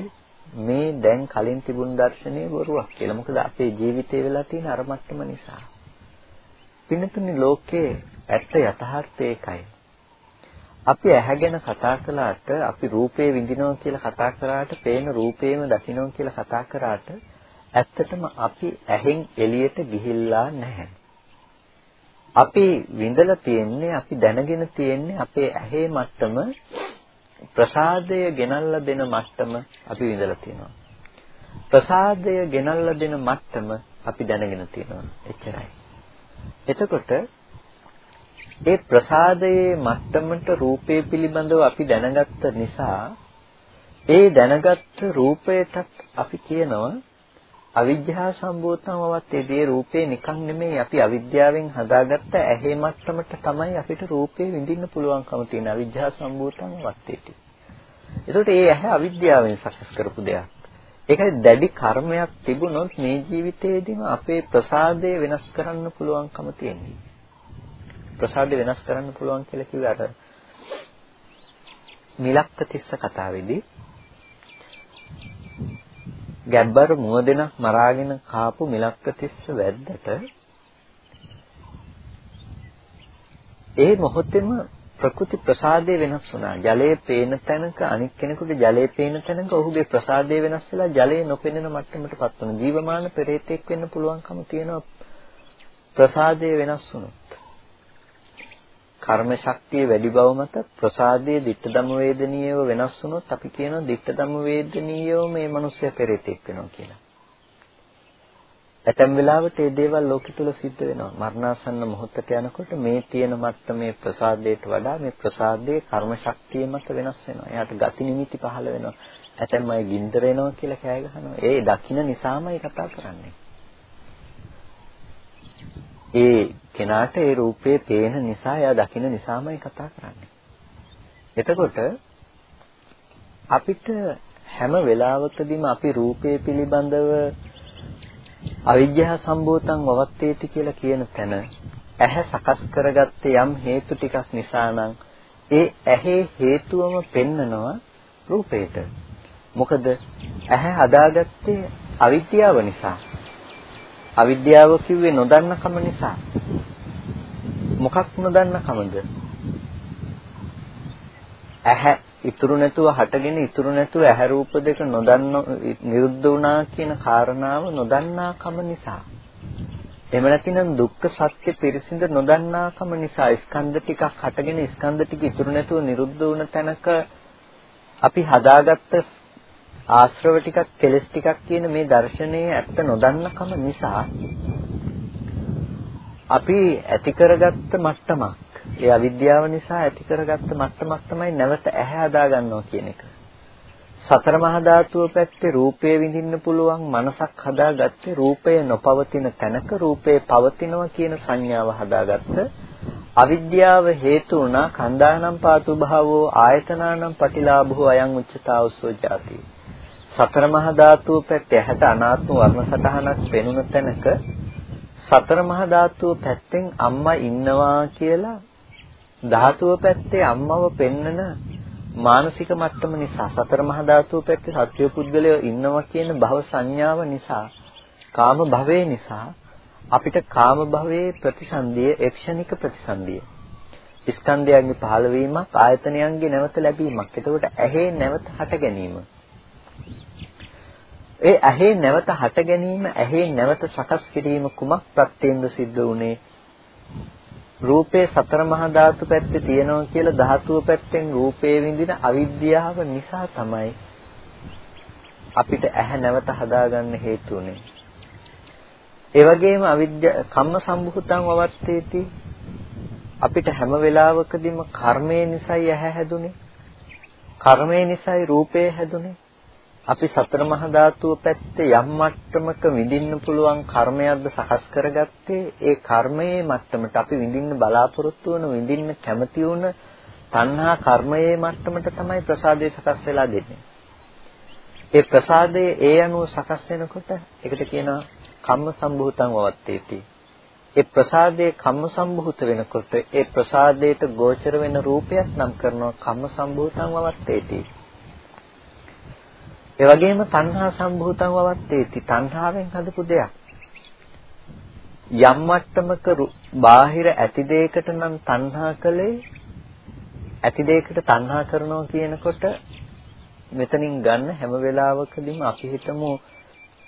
මේ දැන් කලින් තිබුණු දර්ශනය බොරුවක් කියලා. මොකද අපේ ජීවිතේ වෙලා තියෙන අර මට්ටම නිසා. පින්නතුනි ලෝකේ ඇත්ත යථාර්ථය ඒකයි. අපි ඇහැගෙන කතා කළාට අපි රූපේ විඳිනවා කියලා කතා කරාට පේන රූපේම දකින්නවා කියලා කතා කරාට ඇත්තටම අපි ඇහෙන් එළියට ගිහිල්ලා නැහැ. අපි විඳලා තියෙන්නේ අපි දැනගෙන තියෙන්නේ අපේ ඇහි මට්ටම ප්‍රසාදය ගෙනල්ලා දෙන මට්ටම අපි විඳලා තියෙනවා. ප්‍රසාදය ගෙනල්ලා දෙන මට්ටම අපි දැනගෙන තියෙනවා. එච්චරයි. එතකොට ඒ ප්‍රසාදයේ මට්ටමට රූපේ පිළිබඳව අපි දැනගත්ත නිසා ඒ දැනගත්ත රූපයටත් අපි කියනවා අවිද්‍යාව සම්බෝතම වත්තේදී රූපේ නිකන් නෙමෙයි අපි අවිද්‍යාවෙන් හදාගත්ත ඇහි මට්ටමට තමයි අපිට රූපේ විඳින්න පුළුවන්කම තියෙන අවිද්‍යාව සම්බෝතම වත්තේට. ඒකට ඒ ඇහැ අවිද්‍යාවෙන් සකස් කරපු දෙයක්. ඒකයි දැඩි කර්මයක් තිබුණොත් මේ ජීවිතේදීම අපේ ප්‍රසාදය වෙනස් කරන්න පුළුවන්කම තියෙනවා. ප්‍රසාදය වෙනස් කරන්න පුළුවන් කියලා කිව්වේ අර මිලක්කතිස්ස කතාවේදී ගැබ්බර මුවදෙනක් මරාගෙන කාපු මිලක්කතිස්ස වැද්දට ඒ මොහොතේම ප්‍රකෘති ප්‍රසාදය වෙනස් වුණා. ජලයේ පේන තැනක අනික් කෙනෙකුට ජලයේ පේන තැනක ඔහුගේ ප්‍රසාදය වෙනස් වෙලා ජලයේ නොපෙනෙන මට්ටමටපත් වුණා. ජීවමාන පෙරේතෙක් වෙන්න පුළුවන්කම තියෙනවා ප්‍රසාදය වෙනස් වුණොත්. කර්ම ශක්තිය වැඩි බව මත ප්‍රසාදයේ ditta ධම්ම වේදනීයව වෙනස් වුණොත් අපි කියනවා ditta ධම්ම වේදනීයව මේ මිනිස්සයා පෙරේතෙක් වෙනවා කියලා. ඇතැම් වෙලාවට මේ දේවල් ලෝකෙ තුල සිද්ධ වෙනවා. මරණාසන්න මොහොතට යනකොට මේ තියෙන මට්ටමේ ප්‍රසාදයට වඩා මේ ප්‍රසාදයේ කර්ම ශක්තිය මත වෙනස් වෙනවා. එයාට ගති නිමිති පහළ වෙනවා. ඇතැම් අය ගින්දර එනවා කියලා කෑ ගහනවා. ඒ දකින්න නිසාමයි කතා කරන්නේ. ඒ කෙනාට ඒ රූපේ පේන නිසා එයා දකින නිසාමයි කතා කරන්නේ. එතකොට අපිට හැම වෙලාවකදීම අපි රූපේ පිළිබඳව අවිද්‍යාව සම්බෝතං වවත්තේති කියලා කියන තැන ඇහැ සකස් කරගත්තේ යම් හේතු ටිකක් නිසා නම් ඒ ඇහි හේතුවම පෙන්නනවා රූපේට. මොකද ඇහැ හදාගත්තේ අවිද්‍යාව නිසා. අවිද්‍යාව කිව්වේ නොදන්නකම නිසා. මොකක් නොදන්නකමද? ඇහැ ඉතුරු නැතුව හටගෙන ඉතුරු නැතුව ඇහැ රූප දෙක නොදන්න නිරුද්ධ වුණා කියන කාරණාව නොදන්නාකම නිසා. එහෙම නැතිනම් දුක්ඛ සත්‍ය පිරිසිඳ නොදන්නාකම නිසා ස්කන්ධ ටිකක් හටගෙන ස්කන්ධ ටික ඉතුරු නැතුව නිරුද්ධ වුණ තැනක අපි හදාගත්ත ආශ්‍රව ටිකක් කෙලස් ටිකක් කියන මේ දර්ශනයේ ඇත්ත නොදන්නකම නිසා අපි ඇති කරගත්ත මට්ටමක් ඒ අවිද්‍යාව නිසා ඇති කරගත්ත මට්ටමක් තමයි නැවත ඇහැ හදා ගන්නවා කියන එක. සතර මහා ධාතුව පැත්තේ රූපය විඳින්න පුළුවන් මනසක් හදාගත්තේ රූපය නොපවතින තැනක රූපේ පවතිනවා කියන සංඥාව හදාගත්ත අවිද්‍යාව හේතු වුණා කන්දානම් පාතු භාවෝ ආයතනානම් පටිලාභෝ අයං උච්චතාවසෝ ජාති සතර මහා ධාතුව පැත්තේ ඇහැට අනාත්ම වර්ණ සටහනක් පෙනුන තැනක සතර මහා ධාතුව පැත්තෙන් අම්මා ඉන්නවා කියලා ධාතුව පැත්තේ අම්මව පෙන්නන මානසික මට්ටම නිසා සතර මහා ධාතුව පැත්තේ සත්‍ය පුද්ගලයෝ ඉන්නවා කියන භව සංඥාව නිසා කාම භවයේ නිසා අපිට කාම භවයේ ප්‍රතිසන්දිය එක්ෂණික ප්‍රතිසන්දිය. ස්කන්ධයන්ගේ පහළවීමක් ආයතනයන්ගේ නැවත ලැබීමක්. එතකොට ඇහි නැවත හට ගැනීම. ඒ ඇහි නැවත හට ගැනීම ඇහි නැවත සකස් කිරීම කුමක් ප්‍රත්‍යෙන්ද සිද්ධ වුනේ රූපේ සතර මහා ධාතු පැත්තේ තියෙනවා කියලා ධාතුව පැත්තෙන් රූපේ විඳින අවිද්‍යාව නිසා තමයි අපිට ඇහැ නැවත හදාගන්න හේතු උනේ. ඒ වගේම අවිද්‍යා කම්ම සම්භූතං වවත්තේති අපිට හැම වෙලාවකදීම කර්මය නිසායි ඇහැ හැදුනේ. කර්මය නිසායි රූපය හැදුනේ. අපි සතර මහා ධාතුව පැත්තේ යම් මට්ටමක විඳින්න පුළුවන් කර්මයක්ද සකස් කරගත්තේ ඒ කර්මයේ මට්ටමට අපි විඳින්න බලාපොරොත්තු වන විඳින්න කැමති වුණ තණ්හා කර්මයේ මට්ටමට තමයි ප්‍රසාදේ සකස් වෙලා දෙන්නේ. ඒ ප්‍රසාදයේ ඒ අනුව සකස් වෙනකොට ඒකට කියනවා කම්ම සම්භූතං වවත්තේති. ඒ ප්‍රසාදයේ කම්ම සම්භූත වෙනකොට ඒ ප්‍රසාදයට ගෝචර වෙන රූපයක් නම් කරනවා කම්ම සම්භූතං වවත්තේති. ඒ වගේම තණ්හා සම්භූතං වවත්තේති. තණ්හාවෙන් හදපු දෙයක්. යම් මට්ටමක බාහිර ඇති දෙයකට නම් තණ්හා කළේ ඇති දෙයකට තණ්හා කරනවා කියනකොට මෙතනින් ගන්න හැම වෙලාවකදීම අපි හිතමු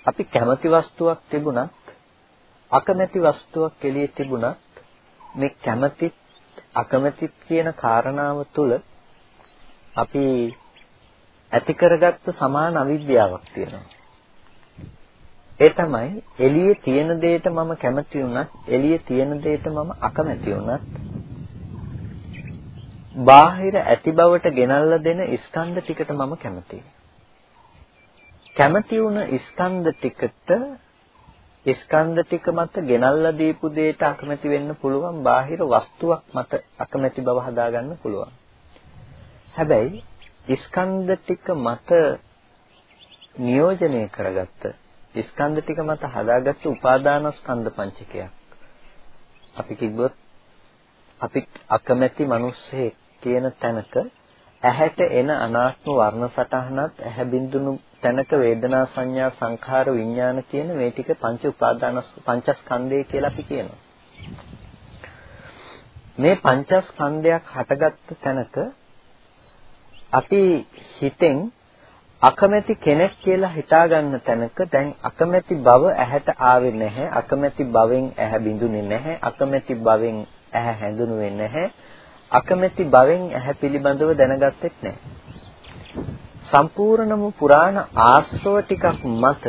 අපි කැමති වස්තුවක් තිබුණත් අකමැති වස්තුවක් එළියේ තිබුණත් මේ කැමතිත් අකමැතිත් කියන කාරණාව තුළ අපි ඇති කරගත්ත සමාන අවිද්‍යාවක් තියෙනවා. ඒ තමයි එළියේ තියෙන දෙයට මම කැමති වුණත් එළියේ තියෙන දෙයට මම අකමැති වුණත් බාහිර ඇති බවට ගෙනල්ලා දෙන ස්කන්ධ ටිකට මම කැමතියි. කැමති වුණ ස්කන්ධ ටිකට ස්කන්ධ ටික මත ගෙනල්ලා දීපු දෙයට අකමැති වෙන්න පුළුවන් බාහිර වස්තුවක් මත අකමැති බව හදාගන්න පුළුවන්. හැබැයි ස්කන්ධ ටික මත නියෝජනය කරගත්ත ස්කන්ධ ටික මත හදාගත්ත උපාදාන ස්කන්ධ පංචකයක්. අපි කිව්වොත් අපි අකමැති මිනිස්සෙක් කියන තැනක ඇහැට එන අනාත්ම වර්ණ සටහනත් ඇහැ බින්දුණු තැනක වේදනා සංඥා සංඛාර විඥාන කියන මේ ටික පංච උපාදාන පංචස්කන්ධය කියලා අපි කියනවා. මේ පංචස්කන්ධයක් හටගත්ත තැනක අපි හිතෙන් අකමැති කෙනෙක් කියලා හිතාගන්න තැනක දැන් අකමැති බව ඇහැට ආවේ නැහැ අකමැති බවෙන් ඇහැ බිඳුනේ නැහැ අකමැති බවෙන් ඇහැ හැඳුනුවේ නැහැ අකමැති බවෙන් ඇහැ පිළිබඳව දැනගත්තෙත් නැහැ. සම්පූර්ණම පුරාණ ආශ්‍රව ටිකක් මත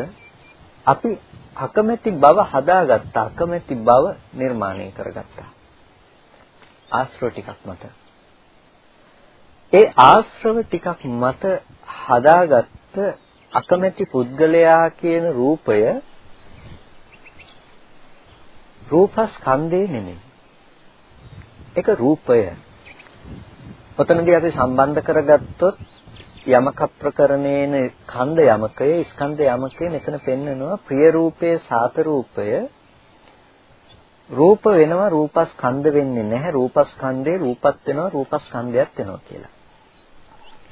අපි අකමැති බව හදාගත්තා අකමැති බව නිර්මාණය කරගත්තා. ආශ්‍රව ටිකක් මත. ඒ ආශ්‍රව ටිකක් මත හදාගත්ත අකමැති පුද්ගලයා කියන රූපය රූපස්කන්ධේ නෙමෙයි. ඒක රූපය. ඔතනදී අපි සම්බන්ධ කරගත්තොත් යමක ප්‍රකරණේන ඛණ්ඩ යමකය ස්කන්ධ යමකය මෙතන පෙන්නනවා ප්‍රිය රූපයේ සාත රූපය රූප වෙනවා රූපස්කන්ධ වෙන්නේ නැහැ රූපස්කන්ධේ රූපත් වෙනවා රූපස්කන්ධයක් වෙනවා කියලා.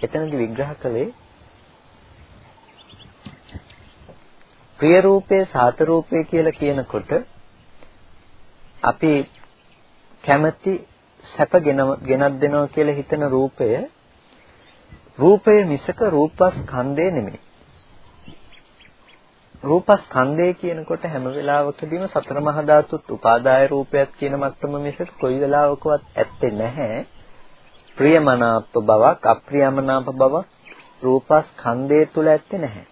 එතනදි විග්‍රහ කළේ ප්‍රිය රූපයේ සාත රූපය කියලා කියනකොට අපි කැමැති සැප ගෙනත් දෙනවා කියලා හිතන රූපය රූපය මිසක රූපස්කන්ධය නෙමෙයි. රූපස්කන්ධය කියනකොට හැම වෙලාවකදීම සතර මහා ධාතුත් උපාදාය රූපයක් කියන මට්ටම මිසක කොයි වෙලාවකවත් ඇත්තේ නැහැ. ප්‍රියමනාප බවක් අප්‍රියමනාප බවක් රූපස්කන්ධය තුල ඇත්තේ නැහැ.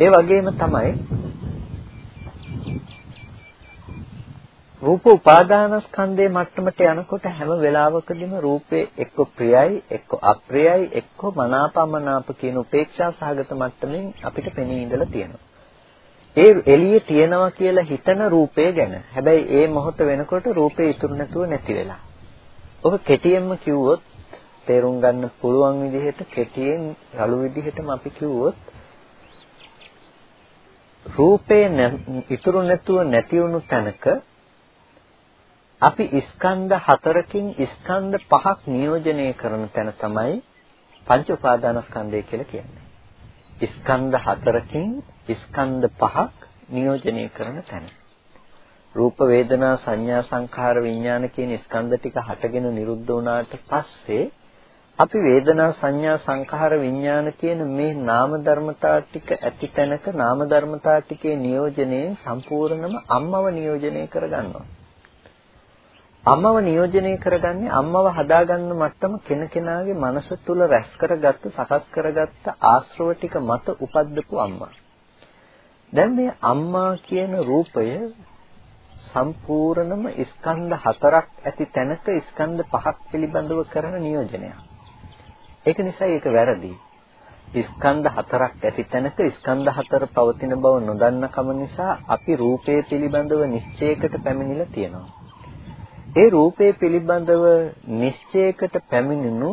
ඒ වගේම තමයි රූප උපාදානස්කන්ධයේ මට්ටමට යනකොට හැම වෙලාවකදීම රූපේ එක්ක ප්‍රියයි එක්ක අප්‍රියයි එක්ක මනාපමනාප කියන උපේක්ෂා සහගත මට්ටමින් අපිට පෙනී ඉඳලා තියෙනවා. ඒ එළියේ තියෙනවා කියලා හිතන රූපය ගැන. හැබැයි ඒ මොහොත වෙනකොට රූපේ ඉතුරු නැතුව නැති වෙලා. ඔක කෙටියෙන්ම කිව්වොත් තේරුම් ගන්න පුළුවන් විදිහට කෙටියෙන් රළු විදිහටම අපි කිව්වොත් රූපේ ඉතුරු නැතුව නැති වුණු තැනක අපි ස්කන්ධ හතරකින් ස්කන්ධ පහක් නියෝජනය කරන තැන තමයි පංච උපාදානස්කන්ධය කියලා කියන්නේ. ස්කන්ධ හතරකින් ස්කන්ධ පහක් නියෝජනය කරන තැන. රූප වේදනා සංඥා සංඛාර විඥාන කියන ස්කන්ධ ටික හටගෙන නිරුද්ධ වුණාට පස්සේ අපි වේදනා සංඥා සංඛාර විඥාන කියන මේ නාම ධර්මතා ටික ඇති තැනක නාම ධර්මතා ටිකේ නියෝජනයෙන් සම්පූර්ණම අම්මව නියෝජනය කරගන්නවා. අම්මව නියෝජනය කරගන්නේ අම්මව හදාගන්න මට්ටම කෙනකෙනාගේ මනස තුල රැස් කරගත්ත සකස් කරගත්ත ආශ්‍රව ටික මත උපද්දපු අම්මා. දැන් මේ අම්මා කියන රූපය සම්පූර්ණම ස්කන්ධ හතරක් ඇති තැනක ස්කන්ධ පහක් පිළිබඳව කරන නියෝජනයක්. ඒක නිසා ඒක වැරදි. ස්කන්ධ හතරක් ඇති තැනක ස්කන්ධ හතර පවතින බව නොදන්න කම නිසා අපි රූපය පිළිබඳව නිශ්චයකට පැමිණිලා තියෙනවා. ඒ රූපේ පිළිබඳව නිශ්චයකට පැමිණුණු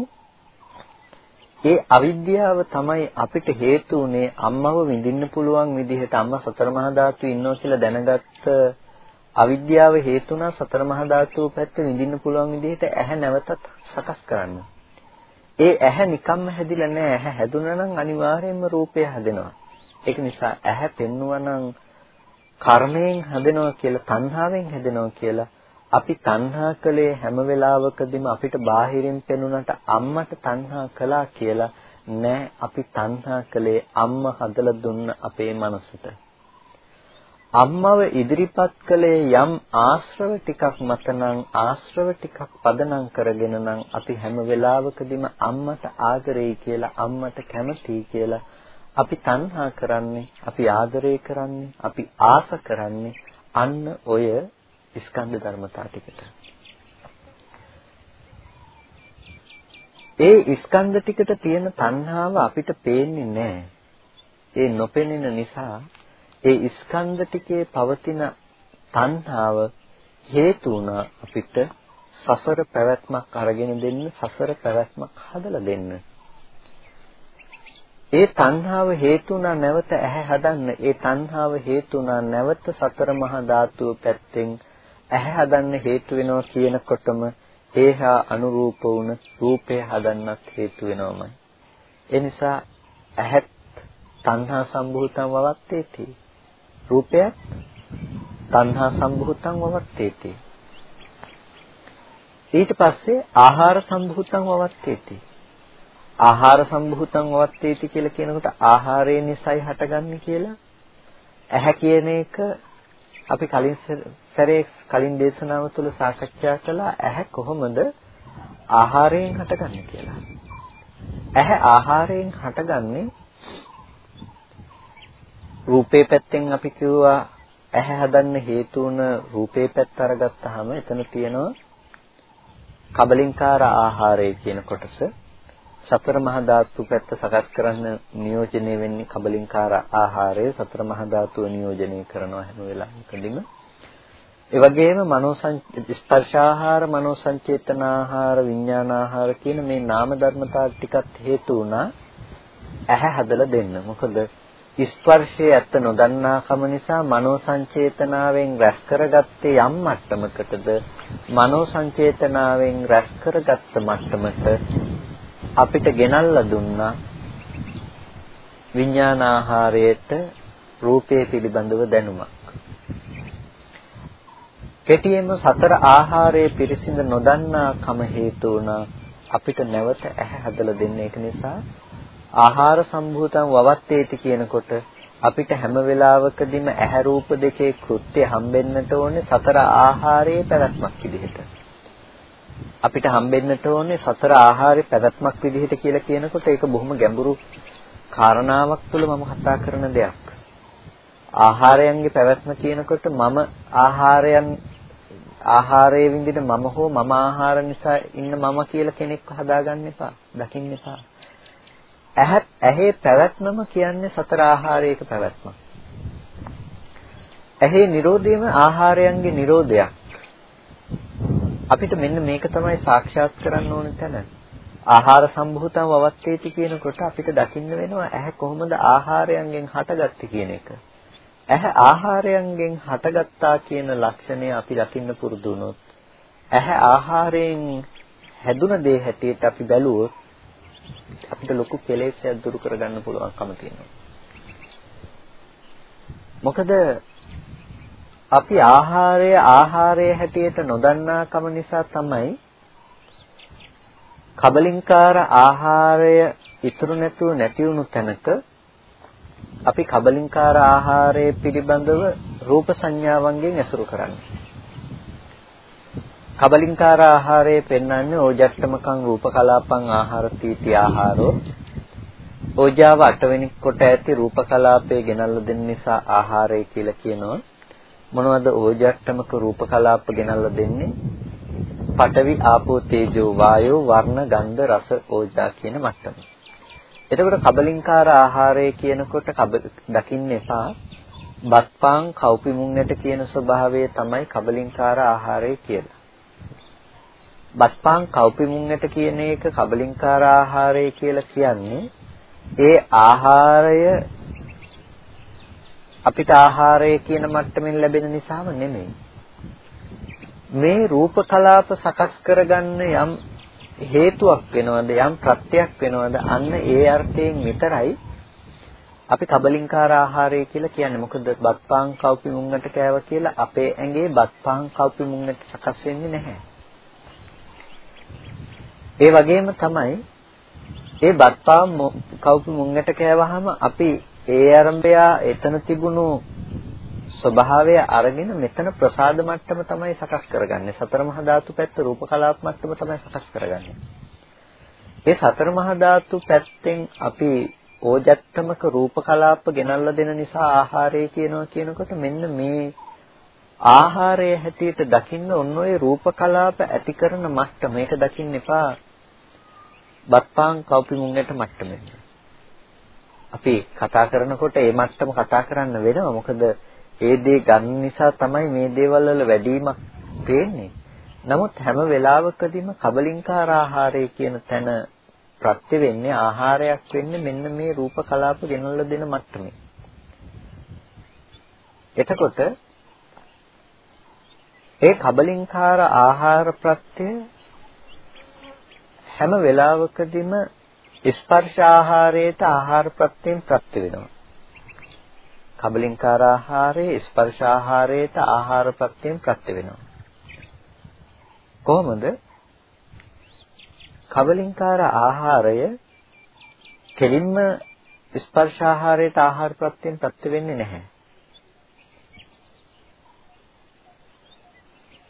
ඒ අවිද්‍යාව තමයි අපිට හේතු උනේ අම්මව විඳින්න පුළුවන් විදිහට අම්මා සතර මහා ධාතු ඉන්නවා කියලා දැනගත්ත අවිද්‍යාව හේතුණා සතර මහා ධාතු පැත්ත විඳින්න පුළුවන් විදිහට ඇහැ නැවතත් සකස් කරන්න. ඒ ඇහැ නිකම්ම හැදිලා නැහැ. ඇහැ හැදුනා නම් අනිවාර්යයෙන්ම රූපය හැදෙනවා. ඒක නිසා ඇහැ පෙන්නුවා නම් කර්මයෙන් හැදෙනවා කියලා, තණ්හාවෙන් හැදෙනවා කියලා අපි තණ්හා කළේ හැම වෙලාවකදීම අපිට බාහිරින් පෙනුනට අම්මට තණ්හා කළා කියලා නෑ අපි තණ්හා කළේ අම්මා හදලා දුන්න අපේ මනසට අම්මව ඉදිරිපත් කළේ යම් ආශ්‍රව ටිකක් මත නම් ආශ්‍රව ටිකක් පදනම් කරගෙන නම් අපි හැම වෙලාවකදීම අම්මට ආදරෙයි කියලා අම්මට කැමතියි කියලා අපි තණ්හා කරන්නේ අපි ආදරය කරන්නේ අපි ආස කරන්නේ අන්න ඔය ස්කන්ධ ධර්මතා ටිකට. ඒ ස්කන්ධ ටිකට තියෙන තණ්හාව අපිට පේන්නේ නැහැ. ඒ නොපෙනෙන නිසා ඒ ස්කන්ධ ටිකේ පවතින තණ්හාව හේතු වුණා අපිට සසර පැවැත්මක් අරගෙන දෙන්න සසර පැවැත්මක් හදලා දෙන්න. ඒ තණ්හාව හේතුණා නැවත ඇහැ හදන්න ඒ තණ්හාව හේතුණා නැවත සතර මහා ධාතුව පැත්තෙන් ඇහැ හදන්න හේතු වෙනවා කියනකොටම ඒහා අනුරූප වුණ රූපය හදන්නත් හේතු වෙනවමයි. ඒ නිසා ඇහත් තණ්හා සම්භූතං වවත්තේති. රූපයත් තණ්හා සම්භූතං වවත්තේති. ඊට පස්සේ ආහාර සම්භූතං වවත්තේති. ආහාර සම්භූතං වවත්තේති කියලා කියනකොට ආහාරය නිසයි හටගන්නේ කියලා ඇහැ කියන එක අපි කලින් සැරේ කලින් දේශනාව තුළ සාකච්ඡා කළා ඇහැ කොහොමද ආහාරයෙන් හටගන්නේ කියලා. ඇහැ ආහාරයෙන් හටගන්නේ රූපේ පැත්තෙන් අපි කිව්වා ඇහැ හදන්න හේතු වුණ රූපේ පැත්ත අරගත්තාම එතන තියෙනවා කබලින්කාර ආහාරය කියන කොටස. සතර මහා ධාතු පැත්ත සකස් කරන්න නියෝජනය වෙන්නේ කබලින්කාර ආහාරය සතර මහා ධාතුව නියෝජනය කරනවා හැම වෙලාවකදීම. ඒ වගේම මනෝ ස්පර්ශාහාර මනෝ සංචේතනාහාර විඥානාහාර කියන මේ නාම ධර්මතා ටිකත් හේතු වුණා ඇහැ හදලා දෙන්න. මොකද ස්පර්ශයේ ඇත්ත නොදන්නාකම නිසා මනෝ සංචේතනාවෙන් රැස් කරගත්තේ යම් මට්ටමකටද මනෝ සංචේතනාවෙන් රැස් කරගත්ත මට්ටමට අපිට ගෙනල්ලා දුන්නා විඥානාහාරයට රූපේ පිළිබඳව දැනුමක්. කෙටියෙන්ම සතර ආහාරයේ පිරිසිඳ නොදන්නා කම හේතු වුණා අපිට නැවත ඇහැ හදලා දෙන්න ඒක නිසා ආහාර සම්භූතං වවත්තේති කියනකොට අපිට හැම වෙලාවකදීම ඇහැ රූප දෙකේ කෘත්‍ය හම්බෙන්නට ඕනේ සතර ආහාරයේ පැවැත්මක් විදිහට. අපිට හම්බෙන්නට ඕනේ සතර ආහාරයේ පැවැත්මක් විදිහට කියලා කියනකොට ඒක බොහොම ගැඹුරු කාරණාවක් තුළ මම කතා කරන දෙයක්. ආහාරයන්ගේ පැවැත්ම කියනකොට මම ආහාරයන් ආහාරයේ විඳින මම හෝ මම ආහාර නිසා ඉන්න මම කියලා කෙනෙක්ව හදාගන්න එපා. දකින්න එපා. ඇහත් ඇහි පැවැත්මම කියන්නේ සතර ආහාරයක පැවැත්මක්. ඇහි Nirodheම ආහාරයන්ගේ Nirodhayak. අපිට මෙන්න මේක තමයි සාක්ෂාත් කරන්න ඕන තැන. ආහාර සම්භූතම් වවත්තේති කියනකොට අපිට දකින්න වෙනවා ඇහැ කොහොමද ආහාරයන්ගෙන් හටගත්තේ කියන එක. ඇහැ ආහාරයන්ගෙන් හටගත්තා කියන ලක්ෂණය අපි දකින්න පුරුදු වුණොත් ඇහැ ආහාරයෙන් හැදුන දේ හැටියට අපි බැලුවොත් අපිට ලොකු කෙලෙසයක් දුරු කරගන්න පුළුවන්කම තියෙනවා. මොකද අපි ආහාරය ආහාරය හැටියට නොදන්නාකම නිසා තමයි කබලින්කාර ආහාරය ඉතුරු නැතුව නැති වුණු තැනක අපි කබලින්කාර ආහාරය පිළිබඳව රූප සංඥාවන්ගෙන් ඇසුරු කරන්නේ. කබලින්කාර ආහාරය පෙන්වන්නේ ඕජට්ටමකං රූප කලාපං ආහාර තීති ආහාරෝ ඕජාව අටවෙනි කොට ඇති රූප කලාපේ ගෙනල්ලා දෙන්න නිසා ආහාරය කියලා කියනවා. මොනවද ඕජට්ටමක රූප කලාප ගෙනල්ලා දෙන්නේ? පඨවි ආපෝ තේජෝ වායෝ වර්ණ ගන්ධ රස ඕජා කියන මට්ටම. එතකොට කබලින්කාර ආහාරය කියනකොට දකින්න එපා බත්පාන් කව්පි මුංගට කියන ස්වභාවය තමයි කබලින්කාර ආහාරය කියලා. බත්පාන් කව්පිමුංගට කියන එක කබලින්කාර ආහාරය කියලා කියන්නේ ඒ ආහාරය අපිට ආහාරය කියන මට්ටමින් ලැබෙන නිසාම නෙමෙයි. මේ රූප කලාප සකස් කරගන්න යම් හේතුවක් වෙනවද යම් ප්‍රත්‍යක් වෙනවද අන්න ඒ අර්ථයෙන් විතරයි අපි කබලින්කාර ආහාරය කියලා කියන්නේ. මොකද බත්පාන් කව්පි මුංගට කෑව කියලා අපේ ඇඟේ බත්පාන් කව්පි මුංගට සකස් වෙන්නේ නැහැ. ඒ වගේම තමයි ඒ බත්පාන් කව්පි මුංගට කෑවහම අපි ඒ ආරම්භය එතන තිබුණු ස්වභාවය අරගෙන මෙතන ප්‍රසාද මට්ටම තමයි සකස් කරගන්නේ. සතර මහා ධාතු පැත්ත රූප කලාප මට්ටම තමයි සකස් කරගන්නේ. ඒ සතර මහා ධාතු පැත්තෙන් අපි ඕජට්ටමක රූප කලාප ගෙනල්ලා දෙන නිසා ආහාරය කියනවා කියනකොට මෙන්න මේ ආහාරය හැටියට දකින්න ඔන්න ඔය රූප කලාප ඇති කරන මට්ටම. මේක දකින්න එපා. බත්පාන් කව්පි මුංගට මට්ටමෙන්. අපි කතා කරනකොට මේ මට්ටම කතා කරන්න වෙනවා. මොකද ඒ දේ ගන්න නිසා තමයි මේ දේවල් වල වැඩිමක් පේන්නේ. නමුත් හැම වෙලාවකදීම කබලින්කාර ආහාරය කියන තැන ප්‍රත්‍ය වෙන්නේ ආහාරයක් වෙන්නේ මෙන්න මේ රූප කලාප ගෙනල්ලා දෙන මට්ටමේ. එතකොට ඒ කබලින්කාර ආහාර ප්‍රත්‍ය හැම වෙලාවකදීම ස්පර්ශ ආහාරයට ආහාර ප්‍රත්‍යයෙන් ප්‍රත්‍ය වෙනවා. කබලින්කාර ආහාරයේ ස්පර්ශ ආහාරයට ආහාර ප්‍රත්‍යයෙන් ප්‍රත්‍ය වෙනවා. කොහොමද? කබලින්කාර ආහාරය කෙලින්ම ස්පර්ශ ආහාරයට ආහාර ප්‍රත්‍යයෙන් ප්‍රත්‍ය වෙන්නේ නැහැ.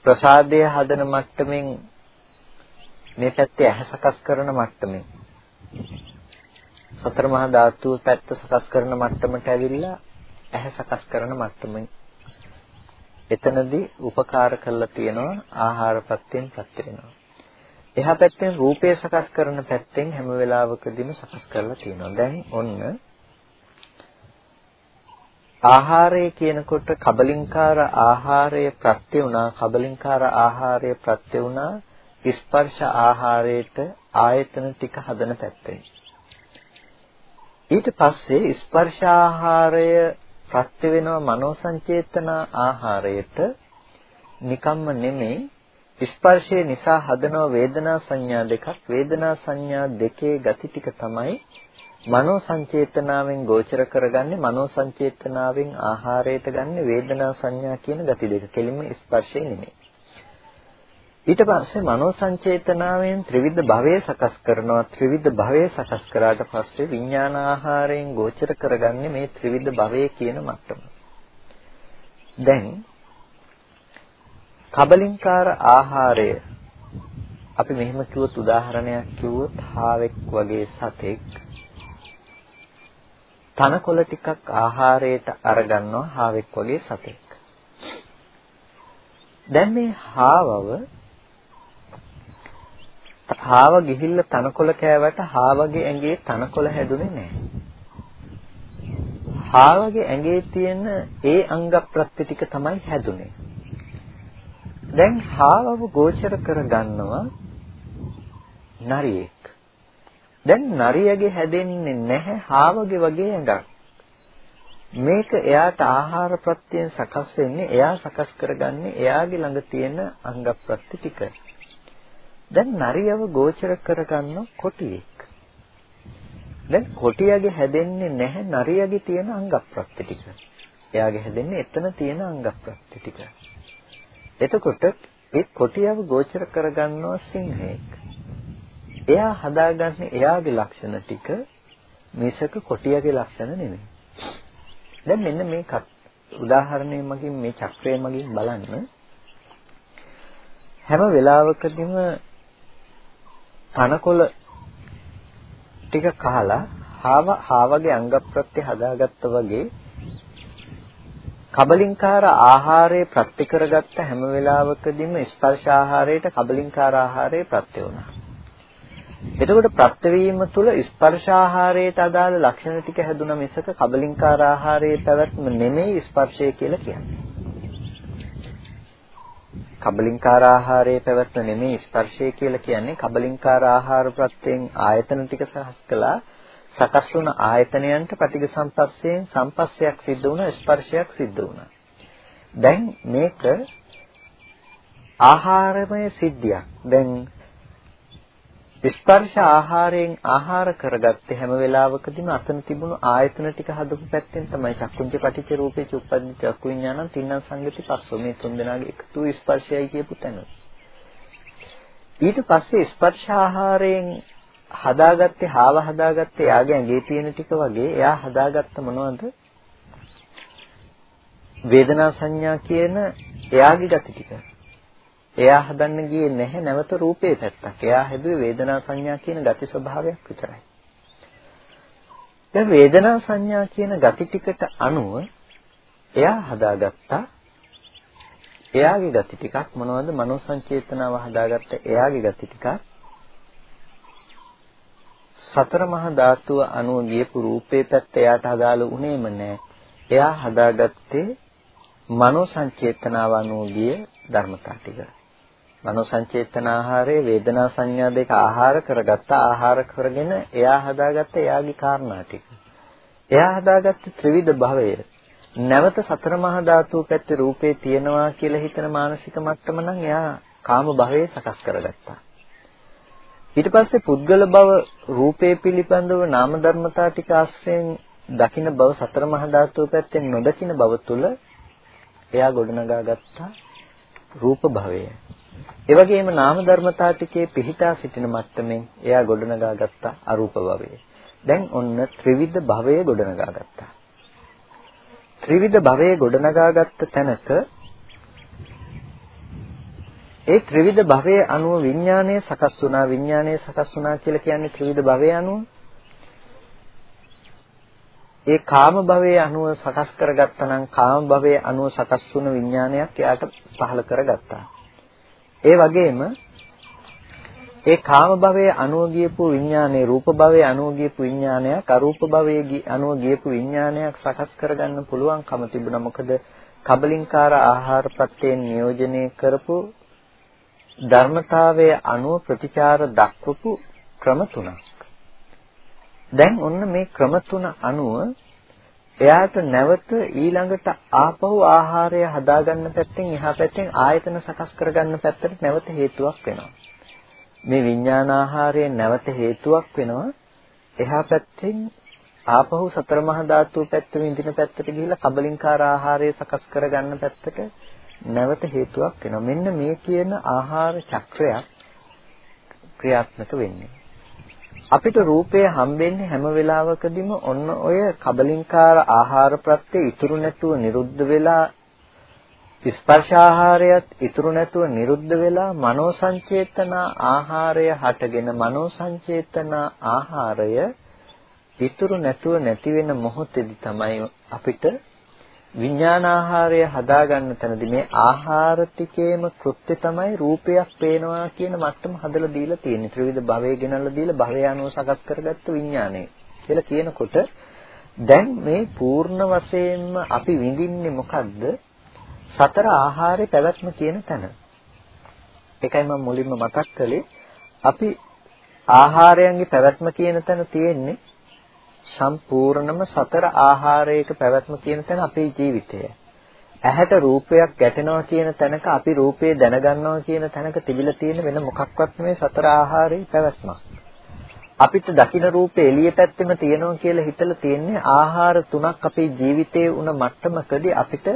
ප්‍රසාදය හදන මට්ටමින් මේ පැත්තේ ඇහැ සකස් කරන මට්ටමින් සතර මහා ධාතු පැත්ත සකස් කරන මට්ටමට ඇවිල්ලා ඇහැ සකස් කරන මට්ටමින් එතනදී උපකාර කරලා තියෙනවා ආහාර ප්‍රත්‍යයෙන් ප්‍රත්‍ය වෙනවා. එහා පැත්තෙන් රූපය සකස් කරන පැත්තෙන් හැම වෙලාවකදීම සකස් කරලා තියෙනවා. දැන් ඔන්න ආහාරය කියනකොට කබලින්කාර ආහාරය ප්‍රත්‍ය වුණා. කබලින්කාර ආහාරය ප්‍රත්‍ය වුණා. ස්පර්ශ ආහාරයට ආයතන ටික හදන පැත්තෙන්. ඊට පස්සේ ස්පර්ශ ආහාරය ප්‍රත්‍ය වෙනවා මනෝ සංචේතන ආහාරයට. නිකම්ම නෙමෙයි. ස්පර්ශය නිසා හදනව වේදනා සංඥා දෙකක්. වේදනා සංඥා දෙකේ ගති ටික තමයි මනෝ සංචේතනාවෙන් ගෝචර කරගන්නේ මනෝ සංචේතනාවෙන් ආහාරයට ගන්න වේදනා සංඥා කියන ගති දෙක කෙලින්ම ස්පර්ශය නෙමෙයි. ඊට පස්සේ මනෝ සංචේතනාවෙන් ත්‍රිවිධ භවය සකස් කරනවා. ත්‍රිවිධ භවය සකස් කරාට පස්සේ විඥාන ආහාරයෙන් ගෝචර කරගන්නේ මේ ත්‍රිවිධ භවය කියන මට්ටම. දැන් කබලින්කාර ආහාරය අපි මෙහෙම කිව්වොත් උදාහරණයක් කිව්වොත් හාවෙක් වගේ සතෙක් තනකොළ ටිකක් ආහාරයට අරගන්නවා හාවෙක් වගේ සතෙක්. දැන් මේ හාවව හාව ගිහිල්ලා තනකොළ කෑවට හාවගේ ඇඟේ තනකොළ හැදුනේ නැහැ. හාවගේ ඇඟේ තියෙන ඒ අංග ප්‍රත්‍ය ටික තමයි හැදුනේ. දැන් හාවව ගෝචර කරගන්නවා නරියෙක්. දැන් නරියගේ හැදෙන්නේ නැහැ හාවගේ වගේ ඇඟක්. මේක එයාට ආහාර ප්‍රත්‍යයෙන් සකස් වෙන්නේ එයා සකස් කරගන්නේ එයාගේ ළඟ තියෙන අංග ප්‍රත්‍ය ටික. දැන් නරියව ගෝචර කරගන්න කොටියෙක්. දැන් කොටියගේ හැදෙන්නේ නැහැ නරියගේ තියෙන අංග ප්‍රත්‍ය ටික. එයාගේ හැදෙන්නේ එතන තියෙන අංග ප්‍රත්‍ය ටික. එතකොට ඒ කොටියව ගෝචර කරගන්නවා සිංහයෙක්. එයා හදාගන්නේ එයාගේ ලක්ෂණ ටික මිසක කොටියගේ ලක්ෂණ නෙමෙයි. දැන් මෙන්න මේ උදාහරණය මගින් මේ චක්‍රය මගින් බලන්න හැම වෙලාවකදීම තනකොළ ටික කහලා හාව හාවගේ අංග ප්‍රත්‍ය හදාගත්තා වගේ කබලින්කාර ආහාරයේ ප්‍රත්‍ය කරගත්ත හැම වෙලාවකදීම ස්පර්ශ ආහාරයට කබලින්කාර ආහාරයේ ප්‍රත්‍ය වුණා. එතකොට ප්‍රත්‍ය වීම තුළ ස්පර්ශ ආහාරයට අදාළ ලක්ෂණ ටික හැදුන මිසක කබලින්කාර ආහාරයේ පැවැත්ම නෙමෙයි ස්පර්ශය කියලා කියන්නේ. කබලින්කාර ආහාරයේ පැවැත්ම නෙමෙයි ස්පර්ශය කියලා කියන්නේ කබලින්කාර ආහාර ප්‍රත්‍යයෙන් ආයතන ටික සකස් කළා සකස් වුණ ආයතනයන්ට පටිඝ සම්පස්සයෙන් සම්පස්සයක් සිද්ධ වුණා ස්පර්ශයක් සිද්ධ වුණා. දැන් මේක ආහාරමය සිද්ධියක්. දැන් ස්පර්ශ ආහාරයෙන් ආහාර කරගත්තේ හැම වෙලාවකදීම අතන තිබුණු ආයතන ටික හදපු පැත්තෙන් තමයි චක්කුංච පටිච්ච රූපේ චුප්පද්දි චක්කු විඥානං තින්නම් සංගති පස්සෝ මේ තුන් දෙනාගේ එකතු ස්පර්ශයයි කියපු තැන. ඊට පස්සේ ස්පර්ශ ආහාරයෙන් හදාගත්තේ හාව හදාගත්තේ එයාගේ ඇඟේ තියෙන ටික වගේ එයා හදාගත්ත මොනවද? වේදනා සංඥා කියන එයාගේ gati ටික. එයා හදන්න ගියේ නැහැ නැවත රූපේ පැත්තක්. එයා හැදුවේ වේදනා සංඥා කියන ගති ස්වභාවයක් විතරයි. දැන් වේදනා සංඥා කියන ගති ටිකට අනුව එයා හදාගත්තා එයාගේ ගති ටිකක් මොනවද මනෝ සංචේතනාව හදාගත්ත එයාගේ ගති ටිකක් සතර මහා ධාතුව අනුව ගියපු රූපේ පැත්ත එයාට අදාළ උනේම නැහැ. එයා හදාගත්තේ මනෝ සංචේතනාව අනුව ගිය ධර්මතා ටික. මනෝ සංචේතන ආහාරයේ වේදනා සංඥා දෙක ආහාර කරගත්ත ආහාර කරගෙන එයා හදාගත්ත එයාගේ කාරණා ටික. එයා හදාගත්ත ත්‍රිවිධ භවය නැවත සතර මහා ධාතු පැත්තේ රූපේ තියෙනවා කියලා හිතන මානසික මට්ටම නම් එයා කාම භවයේ සකස් කරගත්තා. ඊට පස්සේ පුද්ගල භව රූපේ පිළිබඳව නාම ධර්මතා ටික ආශ්‍රයෙන් දකින බව සතර මහා ධාතු පැත්තෙන් නොදකින බව තුල එයා ගොඩනගා ගත්තා රූප භවය. ඒ වගේම නාම ධර්මතා ටිකේ පිහිටා සිටින මට්ටමින් එයා ගොඩනගා ගත්ත අරූප භවය. දැන් ඔන්න ත්‍රිවිධ භවය ගොඩනගා ගත්තා. ත්‍රිවිධ භවයේ ගොඩනගාගත්ත තැනක ඒ ත්‍රිවිධ භවයේ අනුව විඥානය සකස් වුණා විඥානය සකස් වුණා කියලා කියන්නේ ත්‍රිවිධ භවයේ අනුව ඒ කාම භවයේ අනුව සකස් කරගත්තා නම් කාම භවයේ අනුව සකස් වුණු විඥානයක් එයාට පහළ කරගත්තා ඒ වගේම ඒ කාම භවයේ අනුව ගියපු විඥානයේ රූප භවයේ අනුව ගියපු විඥානයක් අරූප භවයේ අනුව ගියපු විඥානයක් සකස් කරගන්න පුළුවන්කම තිබුණා මොකද කබලින්කාර ආහාර ප්‍රත්‍යයෙන් නියෝජනය කරපු ධර්මතාවයේ අනුව ප්‍රතිචාර දක්වපු ක්‍රම තුනක්. දැන් ඔන්න මේ ක්‍රම තුන අනුව එයාට නැවත ඊළඟට ආපහු ආහාරය හදාගන්න පැත්තෙන් එහා පැත්තෙන් ආයතන සකස් කරගන්න පැත්තට නැවත හේතුවක් වෙනවා. මේ විඥාන ආහාරය නැවත හේතුවක් වෙනවා. එහා පැත්තෙන් ආපහු සතර මහා ධාතු පැත්ත විඳින පැත්තට ගිහිල්ලා කබලින්කාර ආහාරය සකස් කරගන්න පැත්තට නැවත හේතුවක් වෙනවා. මෙන්න මේ කියන ආහාර චක්‍රයක් ක්‍රියාත්මක වෙන්නේ. අපිට රූපය හම්බෙන්නේ හැම වෙලාවකදීම ඔන්න ඔය කබලින්කාර ආහාර ප්‍රත්‍ය ඉතුරු නැතුව නිරුද්ධ වෙලා ස්පර්ශ ආහාරයත් ඉතුරු නැතුව නිරුද්ධ වෙලා මනෝ සංචේතන ආහාරය හටගෙන මනෝ සංචේතන ආහාරය ඉතුරු නැතුව නැති වෙන මොහොතේදී තමයි අපිට විඥානාහාරය හදාගන්න තැනදී මේ ආහාර ටිකේම කෘත්‍ය තමයි රූපයක් පේනවා කියන මට්ටම හදලා දීලා තියෙන්නේ. ත්‍රිවිධ භවයේ ගෙනල්ලා දීලා භවය අනුව සකස් කරගත්ත විඥානය කියලා කියනකොට දැන් මේ පූර්ණ වශයෙන්ම අපි විඳින්නේ මොකද්ද? සතර ආහාරේ පැවැත්ම කියන තැන. ඒකයි මම මුලින්ම මතක් කළේ. අපි ආහාරයන්ගේ පැවැත්ම කියන තැන තියෙන්නේ සම්පූර්ණම සතර ආහාරයක පැවැත්ම කියන තැන අපේ ජීවිතය. ඇහැට රූපයක් ගැටෙනවා කියන තැනක අපි රූපේ දැනගන්නවා කියන තැනක තිබිලා තියෙන වෙන මොකක්වත් නෙමෙයි සතර ආහාරයේ පැවැත්මක්. අපිට දකින්න රූපේ එළිය පැත්තෙම තියෙනවා කියලා හිතලා තියෙන්නේ ආහාර තුනක් අපේ ජීවිතයේ උන මට්ටමකදී අපිට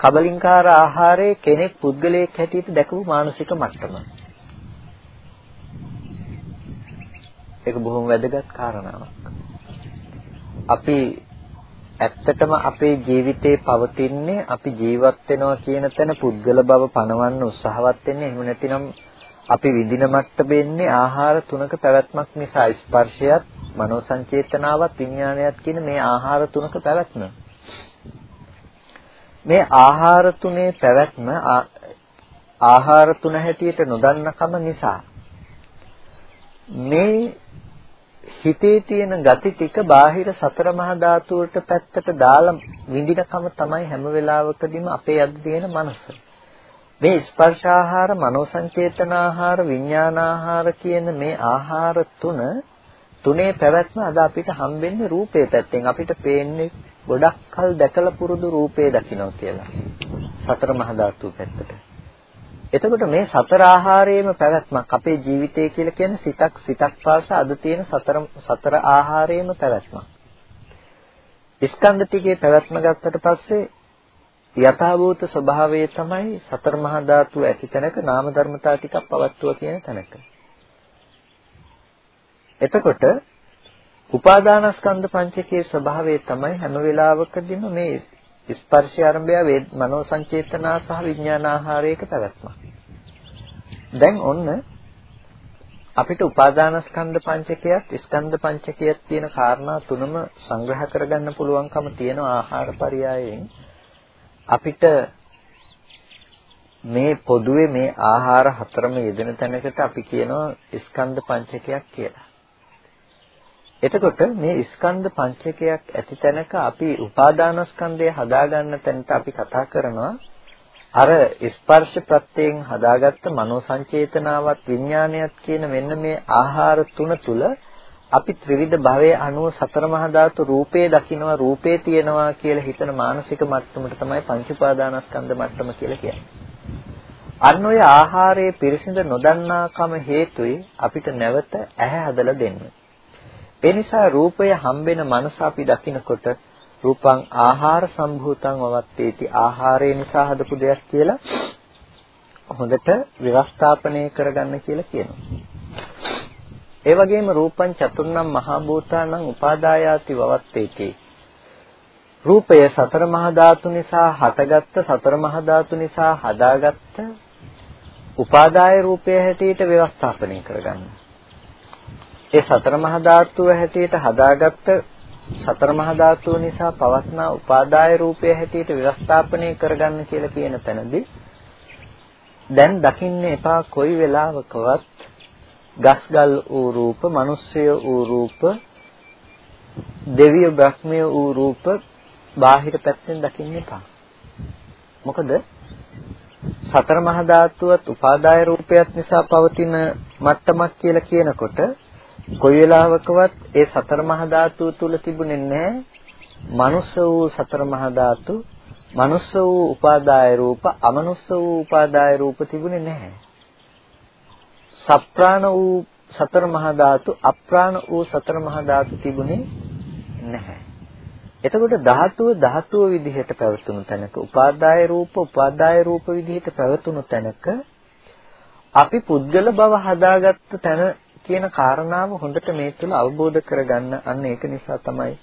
කබලින්කාර ආහාරයේ කෙනෙක් පුද්ගලයෙක් හැටියට දැකපු මානසික මට්ටම. ඒක බොහොම වැදගත් කාරණාවක්. අපි ඇත්තටම අපේ ජීවිතේ පවතින්නේ අපි ජීවත් වෙනවා කියන තැන පුද්ගල බව පණවන්න උත්සාහවත් වෙන්නේ. එහෙම නැතිනම් අපි විඳින මට්ටමෙන්නේ ආහාර තුනක පැවැත්මක් නිසා. ස්පර්ශයත් මනෝ සංචේතනාවත් විඥානයත් කියන මේ ආහාර තුනක පැවැත්ම. මේ ආහාර තුනේ පැවැත්ම ආහාර තුන හැටියට නොදන්නකම නිසා මේ හිතේ තියෙන gati ටික බාහිර සතර මහා ධාතුවට පැත්තට දාලා විඳිනකම තමයි හැම වෙලාවකදීම අපේ අද තියෙන මනස. මේ ස්පර්ශාහාර, මනෝ සංචේතනාහාර, විඥානාහාර කියන මේ ආහාර තුන තුනේ පැවැත්ම අද අපිට හම්බෙන්නේ රූපේ පැත්තෙන්. අපිට පේන්නේ ගොඩක් කල් දැකලා පුරුදු රූපේ දකින්න කියලා. සතර මහා ධාතු පැත්තට. එතකොට මේ සතර ආහාරයේම පැවැත්මක් අපේ ජීවිතය කියලා කියන්නේ සිතක් සිතක් පාස අද තියෙන සතර සතර ආහාරයේම පැවැත්මක්. ස්කන්ධ ටිකේ පැවැත්ම ගත්තට පස්සේ යථාභූත ස්වභාවය තමයි සතර මහා ධාතු ඇති තැනක නාම ධර්මතා ටිකක් පවත්වුවා කියන තැනක. එතකොට උපාදානස්කන්ධ පංචකයේ ස්වභාවය තමයි හැම වෙලාවකදීම මේ ස්පර්ශය ආරම්භය වේද මනෝ සංචේතනා සහ විඥානාහාරයක පැවැත්මක්. දැන් ඔන්න අපිට උපාදානස්කන්ධ පංචකයත් ස්කන්ධ පංචකයත් තියෙන කාරණා තුනම සංග්‍රහ කරගන්න පුළුවන්කම තියෙන ආහාර පරයයන් අපිට මේ පොදුවේ මේ ආහාර හතරම යෙදෙන තැනකට අපි කියනවා ස්කන්ධ පංචකයක් කියලා. එතකොට මේ ස්කන්ධ පංචකයක් ඇති තැනක අපි උපාදානස්කන්ධය හදාගන්න තැනට අපි කතා කරනවා අර ස්පර්ශ ප්‍රත්‍යයෙන් හදාගත්ත මනෝ සංචේතනාවත් විඥානයත් කියන මෙන්න මේ ආහාර තුන තුල අපි ත්‍රිවිධ භවයේ අනුව සතර මහා ධාතු රූපේ දකින්නවා රූපේ තියෙනවා කියලා හිතන මානසික මට්ටමට තමයි පංච උපාදානස්කන්ධ මට්ටම කියලා කියන්නේ. අන්න ඔය ආහාරයේ පිරිසිඳ නොදන්නාකම හේතුයි අපිට නැවත ඇහැ හදලා දෙන්නේ. ඒ නිසා රූපය හම්බෙන මනස අපි දකිනකොට රූපං ආහාර සම්භූතං වවත්තේති ආහාරය නිසා හදපු දෙයක් කියලා හොඳට ව්‍යවස්ථාපනය කරගන්න කියලා කියනවා. ඒ වගේම රූපං චතුර්ණම් මහා භූතානං උපාදායාති වවත්තේති රූපය සතර මහා ධාතු නිසා හටගත්ත සතර මහා ධාතු නිසා හදාගත්ත උපාදාය රූපය හැටියට ව්‍යවස්ථාපනය කරගන්න. ඒ සතර මහා ධාතුව හැටියට හදාගත්ත සතර මහා ධාතුව නිසා පවස්නා උපාදාය රූපය හැටියට ව්‍යවස්ථාපනය කරගන්න කියලා කියන තැනදී දැන් දකින්න එපා කොයි වෙලාවකවත් ගස්ගල් වූ රූප, මිනිස්සය වූ රූප, දෙවිය බ්‍රහ්මය වූ රූප බාහිර පැත්තෙන් දකින්න එපා. මොකද සතර මහා ධාතුවත් උපාදාය රූපයත් නිසා පවතින මට්ටමක් කියලා කියනකොට කොයි වෙලාවකවත් ඒ සතර මහා ධාතු තුල තිබුණේ නැහැ. මනුස්ස වූ සතර මහා ධාතු මනුස්ස වූ උපාදාය රූප අමනුස්ස වූ උපාදාය රූප තිබුණේ නැහැ. සප්‍රාණ වූ සතර මහා ධාතු අප්‍රාණ වූ සතර මහා ධාතු තිබුණේ නැහැ. එතකොට ධාතුව ධාතුව විදිහට පැවතුණු තැනක උපාදාය රූප උපාදාය රූප විදිහට පැවතුණු තැනක අපි පුද්ගල බව හදාගත්ත තැන කියන කාරණාව හොඳට මේ තුළ අවබෝධ කරගන්න අන්න ඒක නිසා තමයි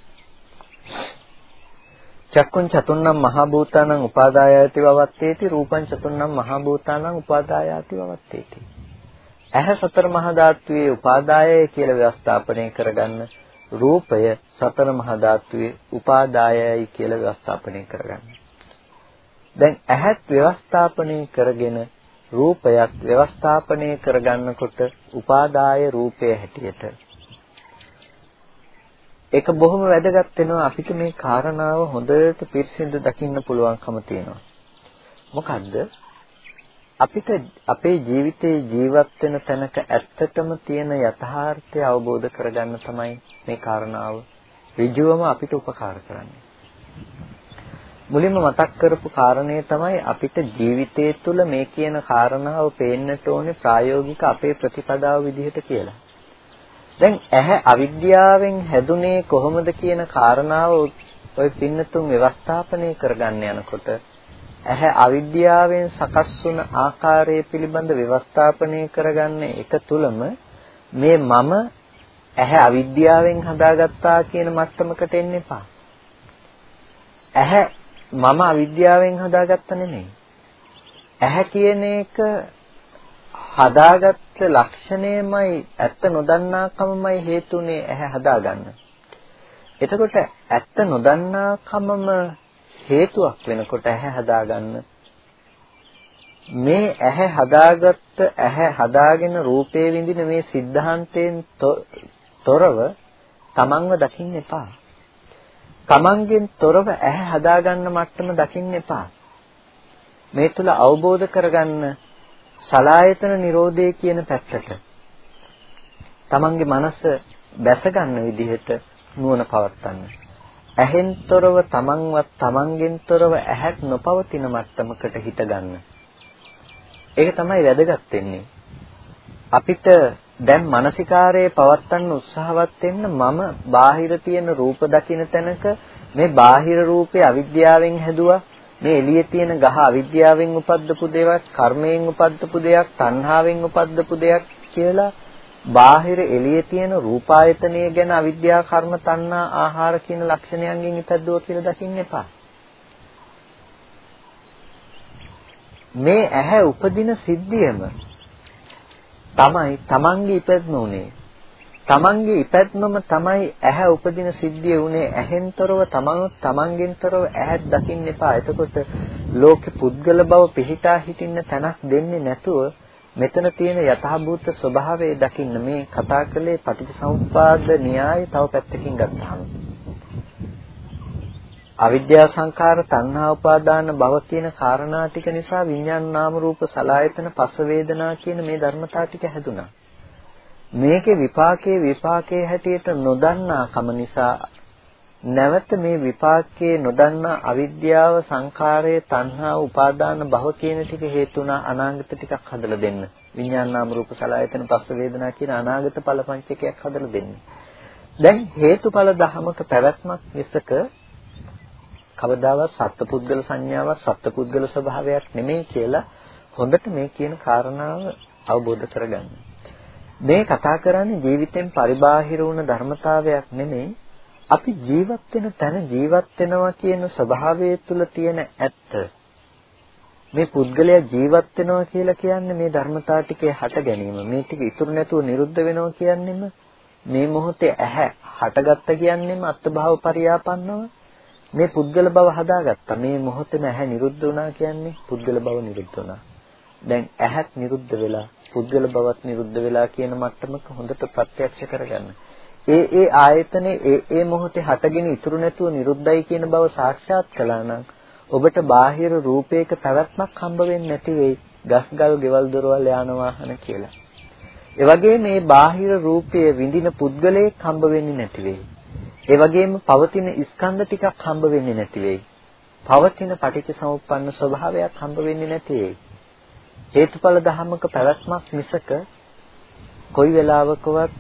චක්කුං චතුන්නම් මහා භූතානං උපාදායති වවත්තේති රූපං චතුන්නම් මහා භූතානං උපාදායති වවත්තේති. ඇහැ සතර මහා ධාතුවේ උපාදායය කියලා ව්‍යවස්ථාපනය කරගන්න රූපය සතර මහා ධාතුවේ උපාදායයි කියලා ව්‍යවස්ථාපනය කරගන්න. දැන් ඇහත් ව්‍යවස්ථාපනය කරගෙන රූපයක් ව්‍යවස්ථාපනය කරගන්නකොට උපාදාය රූපය හැටියට. ඒක බොහොම වැදගත් වෙනවා අපිට මේ කාරණාව හොඳට පිරිසිදු දකින්න පුළුවන්කම තියෙනවා. මොකද්ද? අපිට අපේ ජීවිතේ ජීවත් වෙන තැනක ඇත්තටම තියෙන යථාර්ථය අවබෝධ කරගන්න තමයි මේ කාරණාව. ඍජුවම අපිට උපකාර කරන්නේ. මුලින්ම මතක් කරපු කාරණය තමයි අපිට ජීවිතයේ තුල මේ කියන කාරණාව පේන්නට ඕනේ ප්‍රායෝගික අපේ ප්‍රතිපදාව විදිහට කියලා. දැන් ඇහැ අවිද්‍යාවෙන් හැදුනේ කොහොමද කියන කාරණාව ඔය පින්නතුන් ව්‍යවස්ථාපනය කරගන්න යනකොට ඇහැ අවිද්‍යාවෙන් සකස් වුණ ආකාරය පිළිබඳ ව්‍යවස්ථාපනය කරගන්න එක තුලම මේ මම ඇහැ අවිද්‍යාවෙන් හදාගත්තා කියන මට්ටමකට එන්න එපා. ඇහැ මම අවිද්‍යාවෙන් හදාගත්ත නෙමෙයි. ඇහැ කියන එක හදාගත්ත ලක්ෂණයමයි ඇත්ත නොදන්නාකමමයි හේතුනේ ඇහැ හදාගන්න. එතකොට ඇත්ත නොදන්නාකමම හේතුවක් වෙනකොට ඇහැ හදාගන්න මේ ඇහැ හදාගත්ත ඇහැ හදාගෙන රූපේ විඳින මේ සිද්ධාන්තයෙන් තොරව තමන්ව දකින්න එපා. තමන්ගෙන් තොරව ඇහැ හදාගන්න මට්ටම දකින්න එපා. මේ තුල අවබෝධ කරගන්න සලායතන නිරෝධය කියන පැත්තට තමන්ගේ මනස බැස ගන්න විදිහට නුවණ පවත්වන්න. ඇහෙන්තරව තමන්වත් තමන්ගෙන්තරව ඇහක් නොපවතින මට්ටමකට හිත ගන්න. ඒක තමයි වැදගත් වෙන්නේ. අපිට දැන් මානසිකාරයේ පවත්වන්න උත්සාහවත් වෙන්න මම බාහිර තියෙන රූප දකින්න තැනක මේ බාහිර රූපේ අවිද්‍යාවෙන් හැදුවා මේ එළියේ තියෙන ගහ අවිද්‍යාවෙන් උපද්දපු දෙයක් කර්මයෙන් උපද්දපු දෙයක් තණ්හාවෙන් උපද්දපු දෙයක් කියලා බාහිර එළියේ තියෙන රූපායතනය ගැන අවිද්‍යා කර්ම තණ්හා ආහාර කියන ලක්ෂණයන්ගෙන් ඉපැද්දුවා කියලා දකින්න එපා. මේ ඇහැ උපදින සිද්ධියම තමයි තමන්ගේ ඉපැත්ම උනේ. තමන්ගේ ඉපැත්මම තමයි ඇහැ උපදින සිද්ධිය උනේ. ඇහෙන්තරව තමන් තමන්ගෙන්තරව ඇහත් දකින්න එපා. එතකොට ලෝකෙ පුද්ගල බව පිහිටා හිටින්න තැනක් දෙන්නේ නැතුව මෙතන තියෙන යථාභූත ස්වභාවය දකින්න මේ කතා කළේ පටිච්චසමුප්පාද න්‍යාය තව පැත්තකින් ගත්තාම අවිද්‍යා සංඛාර තණ්හා උපාදාන භව කියන කාරණා ටික නිසා විඤ්ඤාණ නාම රූප සලායතන පස වේදනා කියන මේ ධර්මතා ටික හැදුනා මේකේ විපාකයේ විපාකයේ හැටියට නොදන්නා කම නිසා නැවත මේ විපාකයේ නොදන්නා අවිද්‍යාව සංඛාරයේ තණ්හා උපාදාන භව කියන ටික හේතුණා අනාගත ටිකක් හදලා දෙන්න. විඥාන නාම රූප සලආයතන පස්ස වේදනා කියන අනාගත ඵල පංචකයක් හදලා දෙන්න. දැන් හේතුඵල ධමක පැවැත්මක් මිසක කවදාවත් සත්පුද්ගල සංඥාවක් සත්පුද්ගල ස්වභාවයක් නෙමෙයි කියලා හොඳට මේ කියන කාරණාව අවබෝධ කරගන්න. මේ කතා කරන්නේ ජීවිතෙන් පරිබාහිර වුණ ධර්මතාවයක් නෙමෙයි. අපි ජීවත් වෙන තැන ජීවත් වෙනවා කියන ස්වභාවය තුළ තියෙන ඇත්ත. මේ පුද්ගලයා ජීවත් වෙනවා කියලා කියන්නේ මේ ධර්මතාව ටිකේ හට ගැනීම. මේ ටික ඉතුරු නැතුව නිරුද්ධ වෙනවා කියන්නේම මේ මොහොතේ ඇහැ හටගත්ත කියන්නේම අත්භාව පරියාපන්නව. මේ පුද්ගල බව හදාගත්තා මේ මොහොතේම ඇහැ නිරුද්ධ වුණා කියන්නේ පුද්ගල බව නිරුද්ධ වුණා දැන් ඇහත් නිරුද්ධ වෙලා පුද්ගල බවත් නිරුද්ධ වෙලා කියන මට්ටමක හොඳට ප්‍රත්‍යක්ෂ කරගන්න ඒ ඒ ආයතනේ ඒ ඒ මොහොතේ හටගෙන ඉතුරු නැතුව නිරුද්ධයි කියන බව සාක්ෂාත් කළා නම් ඔබට බාහිර රූපයක පැවැත්මක් හම්බ වෙන්නේ නැති වෙයි. ගස්ගල්, ගෙවල්, දොරවල්, යාන වාහන කියලා. ඒ වගේම මේ බාහිර රූපයේ විඳින පුද්ගලයෙක් හම්බ වෙන්නේ නැති වෙයි. ඒ වගේම පවතින ස්කන්ධ ටිකක් හම්බ වෙන්නේ නැති වෙයි. පවතින පටිච්චසමුප්පන්න ස්වභාවයක් හම්බ වෙන්නේ නැති වෙයි. හේතුඵල ධමක පැවැත්මක් මිසක කොයි වෙලාවකවත්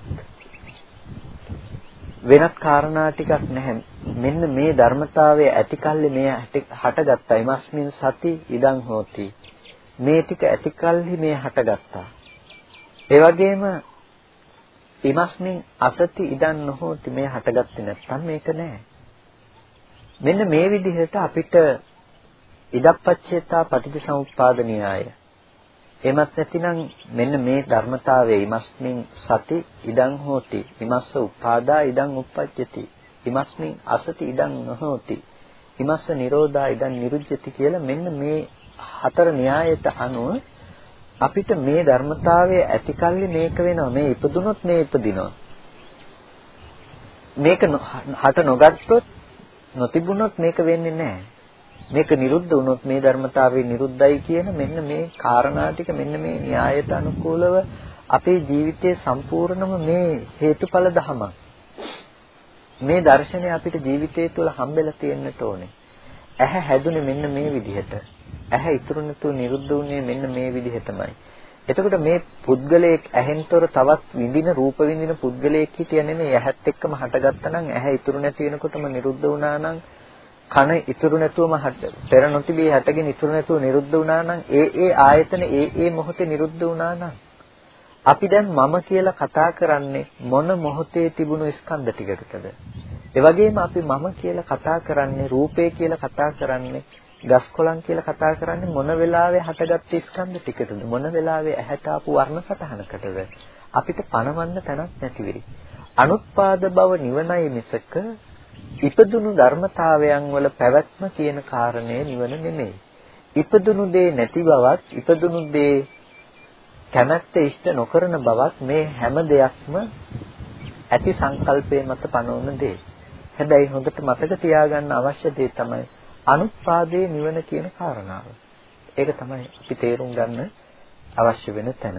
වෙනත් කාරණා ටිකක් නැහැ. මෙන්න මේ ධර්මතාවය ඇතිකල්ලි මේ හටගත්තා. ීමස්මින් සති ඉදං හෝති. මේ ටික ඇතිකල්ලි මේ හටගත්තා. ඒ වගේම ීමස්මින් අසති ඉදං නොහෝති මේ හටගත්තේ නැත්නම් මේක නෑ. මෙන්න මේ විදිහට අපිට ඉදප්පච්චේතා පටිච්චසමුප්පාද න්‍යාය එමත් නැතිනම් මෙන්න මේ ධර්මතාවයේ ඉමස්මින් සති ඉදං හෝති ඉමස්ස උපාදා ඉදං uppajjati ඉමස්මින් අසති ඉදං නොහෝති ඉමස්ස නිරෝධා ඉදං නිරුජ්ජති කියලා මෙන්න මේ හතර න්‍යායයට අනුව අපිට මේ ධර්මතාවයේ ඇතිකල්ලි මේක වෙනවා මේ ඉපදුනොත් මේ ඉපදිනවා මේක හට නොගත්තොත් නොතිබුණොත් මේක වෙන්නේ නැහැ මේක නිරුද්ධ වුණොත් මේ ධර්මතාවය නිරුද්ධයි කියන මෙන්න මේ කාරණා ටික මෙන්න මේ න්‍යායට අනුකූලව අපේ ජීවිතයේ සම්පූර්ණම මේ හේතුඵල ධම මේ දර්ශනය අපිට ජීවිතය තුළ හම්බෙලා තියෙන්නට ඕනේ. ඇහැ හැදුනේ මෙන්න මේ විදිහට. ඇහැ ඉතුරු නැතුව නිරුද්ධ වුණේ මෙන්න මේ විදිහටමයි. එතකොට මේ පුද්ගලයෙක් ඇහෙන්තොර තවත් විඳින රූප විඳින පුද්ගලයෙක් හිටිය නෙමෙයි ඇහත් එක්කම හටගත්තා නම් ඇහැ ඉතුරු නැති වෙනකොටම නිරුද්ධ වුණා නම් කන ඉතුරු නැතුවම පෙර නොතිබී හැටගෙන ඉතුරු නැතුව නිරුද්ධ වුණා නම් ඒ ඒ ආයතන ඒ ඒ මොහොතේ නිරුද්ධ වුණා නම් අපි දැන් මම කියලා කතා කරන්නේ මොන මොහොතේ තිබුණු ස්කන්ධ ටිකකටද? ඒ වගේම අපි මම කියලා කතා කරන්නේ රූපේ කියලා කතා කරන්නේ ගස් කොළන් කියලා කතා කරන්නේ මොන වෙලාවෙ හටගත්ත ස්කන්ධ ටිකටද? මොන වෙලාවෙ ඇහැට ආපු වර්ණ සටහනකටද? අපිට පණවන්න තැනක් නැති වෙයි. අනුත්පාද බව නිවනයි මිසක ඉපදුණු ධර්මතාවයන් වල පැවැත්ම කියන කාරණය නිවන නෙමෙයි. ඉපදුණු දේ නැති බවත් ඉපදුණු දේ කැමැත්ත ඉෂ්ට නොකරන බවත් මේ හැම දෙයක්ම ඇති සංකල්පයේ මත පනවන දේ. හැබැයි හොඳට මතක තියාගන්න අවශ්‍ය දේ තමයි අනුත්පාදයේ නිවන කියන කාරණාව. ඒක තමයි අපි තේරුම් ගන්න අවශ්‍ය වෙන තැන.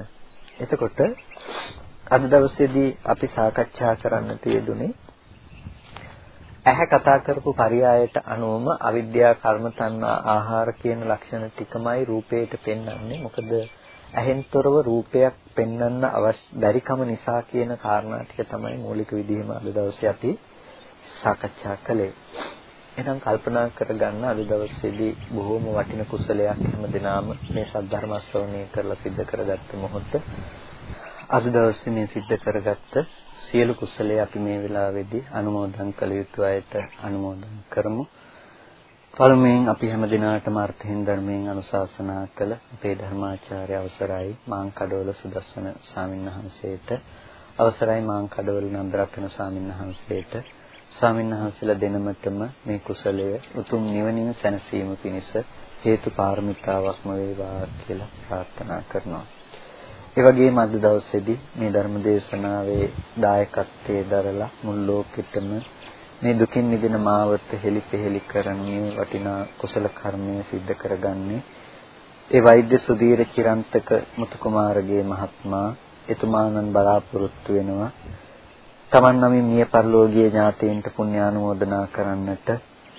එතකොට අද දවසේදී අපි සාකච්ඡා කරන්න තියෙදුනේ ඇහැ කතා කරපු පරයයට අනුවම අවිද්‍යා කර්ම තණ්හා ආහාර කියන ලක්ෂණ ටිකමයි රූපේට පෙන්වන්නේ. මොකද ඇහෙන්තරව රූපයක් පෙන්වන්න අවශ්‍ය බැරිකම නිසා කියන කාරණා ටික තමයි මූලික විදිහම අද දවසේ අපි සාකච්ඡා කළේ. එහෙනම් කල්පනා කරගන්න අද දවසේදී බොහෝම වටින කුසලයක් හැමදෙනාම මේ සද්ධර්ම ශ්‍රවණය කරලා සිද්ධ කරගත්ත මොහොත අද දවසේ මේ සිද්ධ කරගත්ත සියලු කුසලයේ අපි මේ වෙලාවේදී අනුමෝදන් කළ යුතු අයට අනුමෝදන් කරමු. පළමුවෙන් අපි හැම දිනාටම අර්ථයෙන් ධර්මයෙන් අනුශාසනා කළ අපේ ධර්මාචාර්ය අවසරයි මාං කඩවල සුදස්සන ස්වාමින්වහන්සේට අවසරයි මාං කඩවල නන්දරත්න ස්වාමින්වහන්සේට ස්වාමින්වහන්සේලා දෙනමතම මේ කුසලය උතුම් නිවනින් සැනසීම පිණිස හේතු පාරමිතාවක්ම වේවා කියලා ප්‍රාර්ථනා කරනවා. ඒ වගේම අද දවසේදී මේ ධර්ම දේශනාවේ දායකත්වයේ දරලා මුල් ලෝකෙටම මේ දුකින් මිදෙන මාවත හෙලිපෙහෙලි කරන්නේ වටිනා කුසල කර්මය સિદ્ધ කරගන්නේ ඒ වෛද්‍ය සුධීර චිරන්තක මුතු කුමාරගේ මහත්මයා එතුමාණන් බලාපොරොත්තු වෙනවා තමන් නමින් මිය පරලෝකීය ඥාතීන්ට පුණ්‍යානුමෝදනා කරන්නට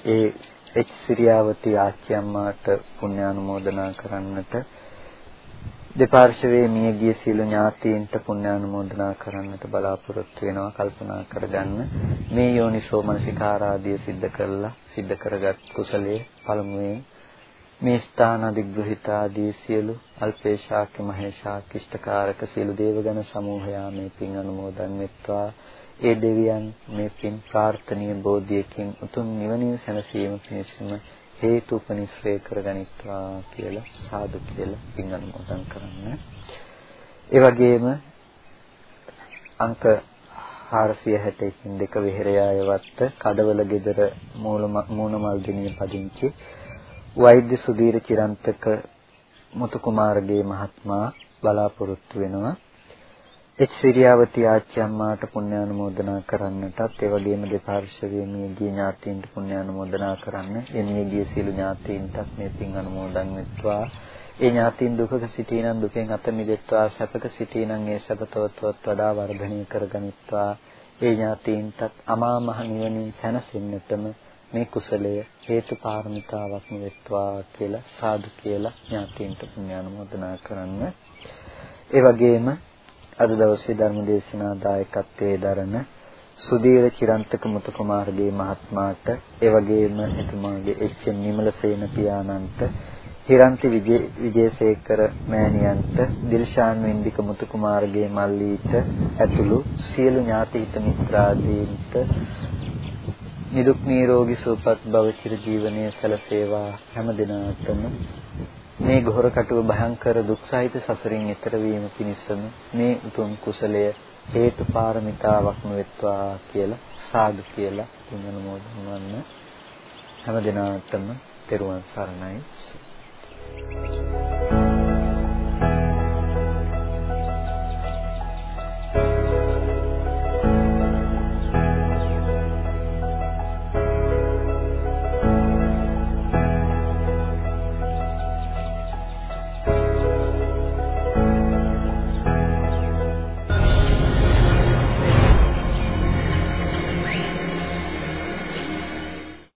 ඒ එච් සිරියාවතී ආච්චි අම්මාට පුණ්‍යානුමෝදනා කරන්නට දෙපාර්ශවයේ මියගිය සියලු ඥාතීන්ට පුණ්‍යානුමෝදනා කරන්නට බලාපොරොත්තු වෙනවා කල්පනා කරගන්න. මේ යෝනිසෝ මනසිකාරාදිය සිද්ධ කරලා සිද්ධ කරගත් කුසලයේ පළමුවෙන් මේ ස්ථාන අධිග්‍රහිත ආදී සියලු අල්පේශාක්‍ය මහේශාක්‍ය ඉෂ්ඨකාරක සියලු දේවගණ සමූහයා මේ පින් අනුමෝදන් වෙත්වා. ඒ දෙවියන් මේ පින් ප්‍රාර්ථනීය බෝධියකින් උතුම් නිවනින් සැනසීම පිණිසම හේතුපනිශ්‍රේ කරගනිත්වා කියලා සාදු කියලා පින් අනුමෝදන් කරන්න. ඒ වගේම අංක 461කින් දෙක විහෙරයායවත් කඩවල ගෙදර මූණමල් දිනිය පදිංචි වෛද්‍ය සුධීර චිරන්තක මුතු කුමාරගේ මහත්මයා බලාපොරොත්තු වෙනවා එච් සිරියාවති ආච්චි අම්මාට පුණ්‍යානුමෝදනා කරන්නටත් ඒ වගේම දෙපාර්ශ්වයේ මියගිය ඥාතීන්ට පුණ්‍යානුමෝදනා කරන්න එමියගිය සියලු ඥාතීන්ටත් මේ පින් අනුමෝදන් වෙත්වා. ඒ ඥාතීන් දුකක සිටිනන් දුකෙන් අත මිදෙත්වා සැපක සිටිනන් ඒ සැපතවත්වත් වඩා වර්ධනය කරගනිත්වා. ඒ ඥාතීන්ටත් අමා මහ නිවනින් සැනසෙන්නටම මේ කුසලය හේතු පාරමිතාවක්ම වෙත්වා කියලා සාදු කියලා ඥාතීන්ට පුණ්‍යානුමෝදනා කරන්න. ඒ වගේම අද දවසේ ධර්ම දේශනා දායකත්වයේ දරන සුදීර චිරන්තක මුතු කුමාරගේ මහත්මයාට ඒ වගේම එතුමාගේ එච්.එම්. නිමලසේන පියාණන්ට හිරන්ති විජේසේකර මෑණියන්ට දිල්ෂාන් වෙන්දික මුතු කුමාරගේ මල්ලීට ඇතුළු සියලු ඥාති හිත මිත්‍රාදීන්ට නිදුක් නිරෝගී සුවපත් භව චිර ජීවනයේ සැලසේවා හැම දිනාටම මේ ගොහර කටුව භයංකර දුක් සහිත සසරින් එතර වීම පිණිසම මේ උතුම් කුසලය හේතු පාරමිතාවක්ම වෙත්වා කියලා සාදු කියලා පුණ්‍ය නමෝදන් වන්න. හැම දිනාටම තෙරුවන් සරණයි.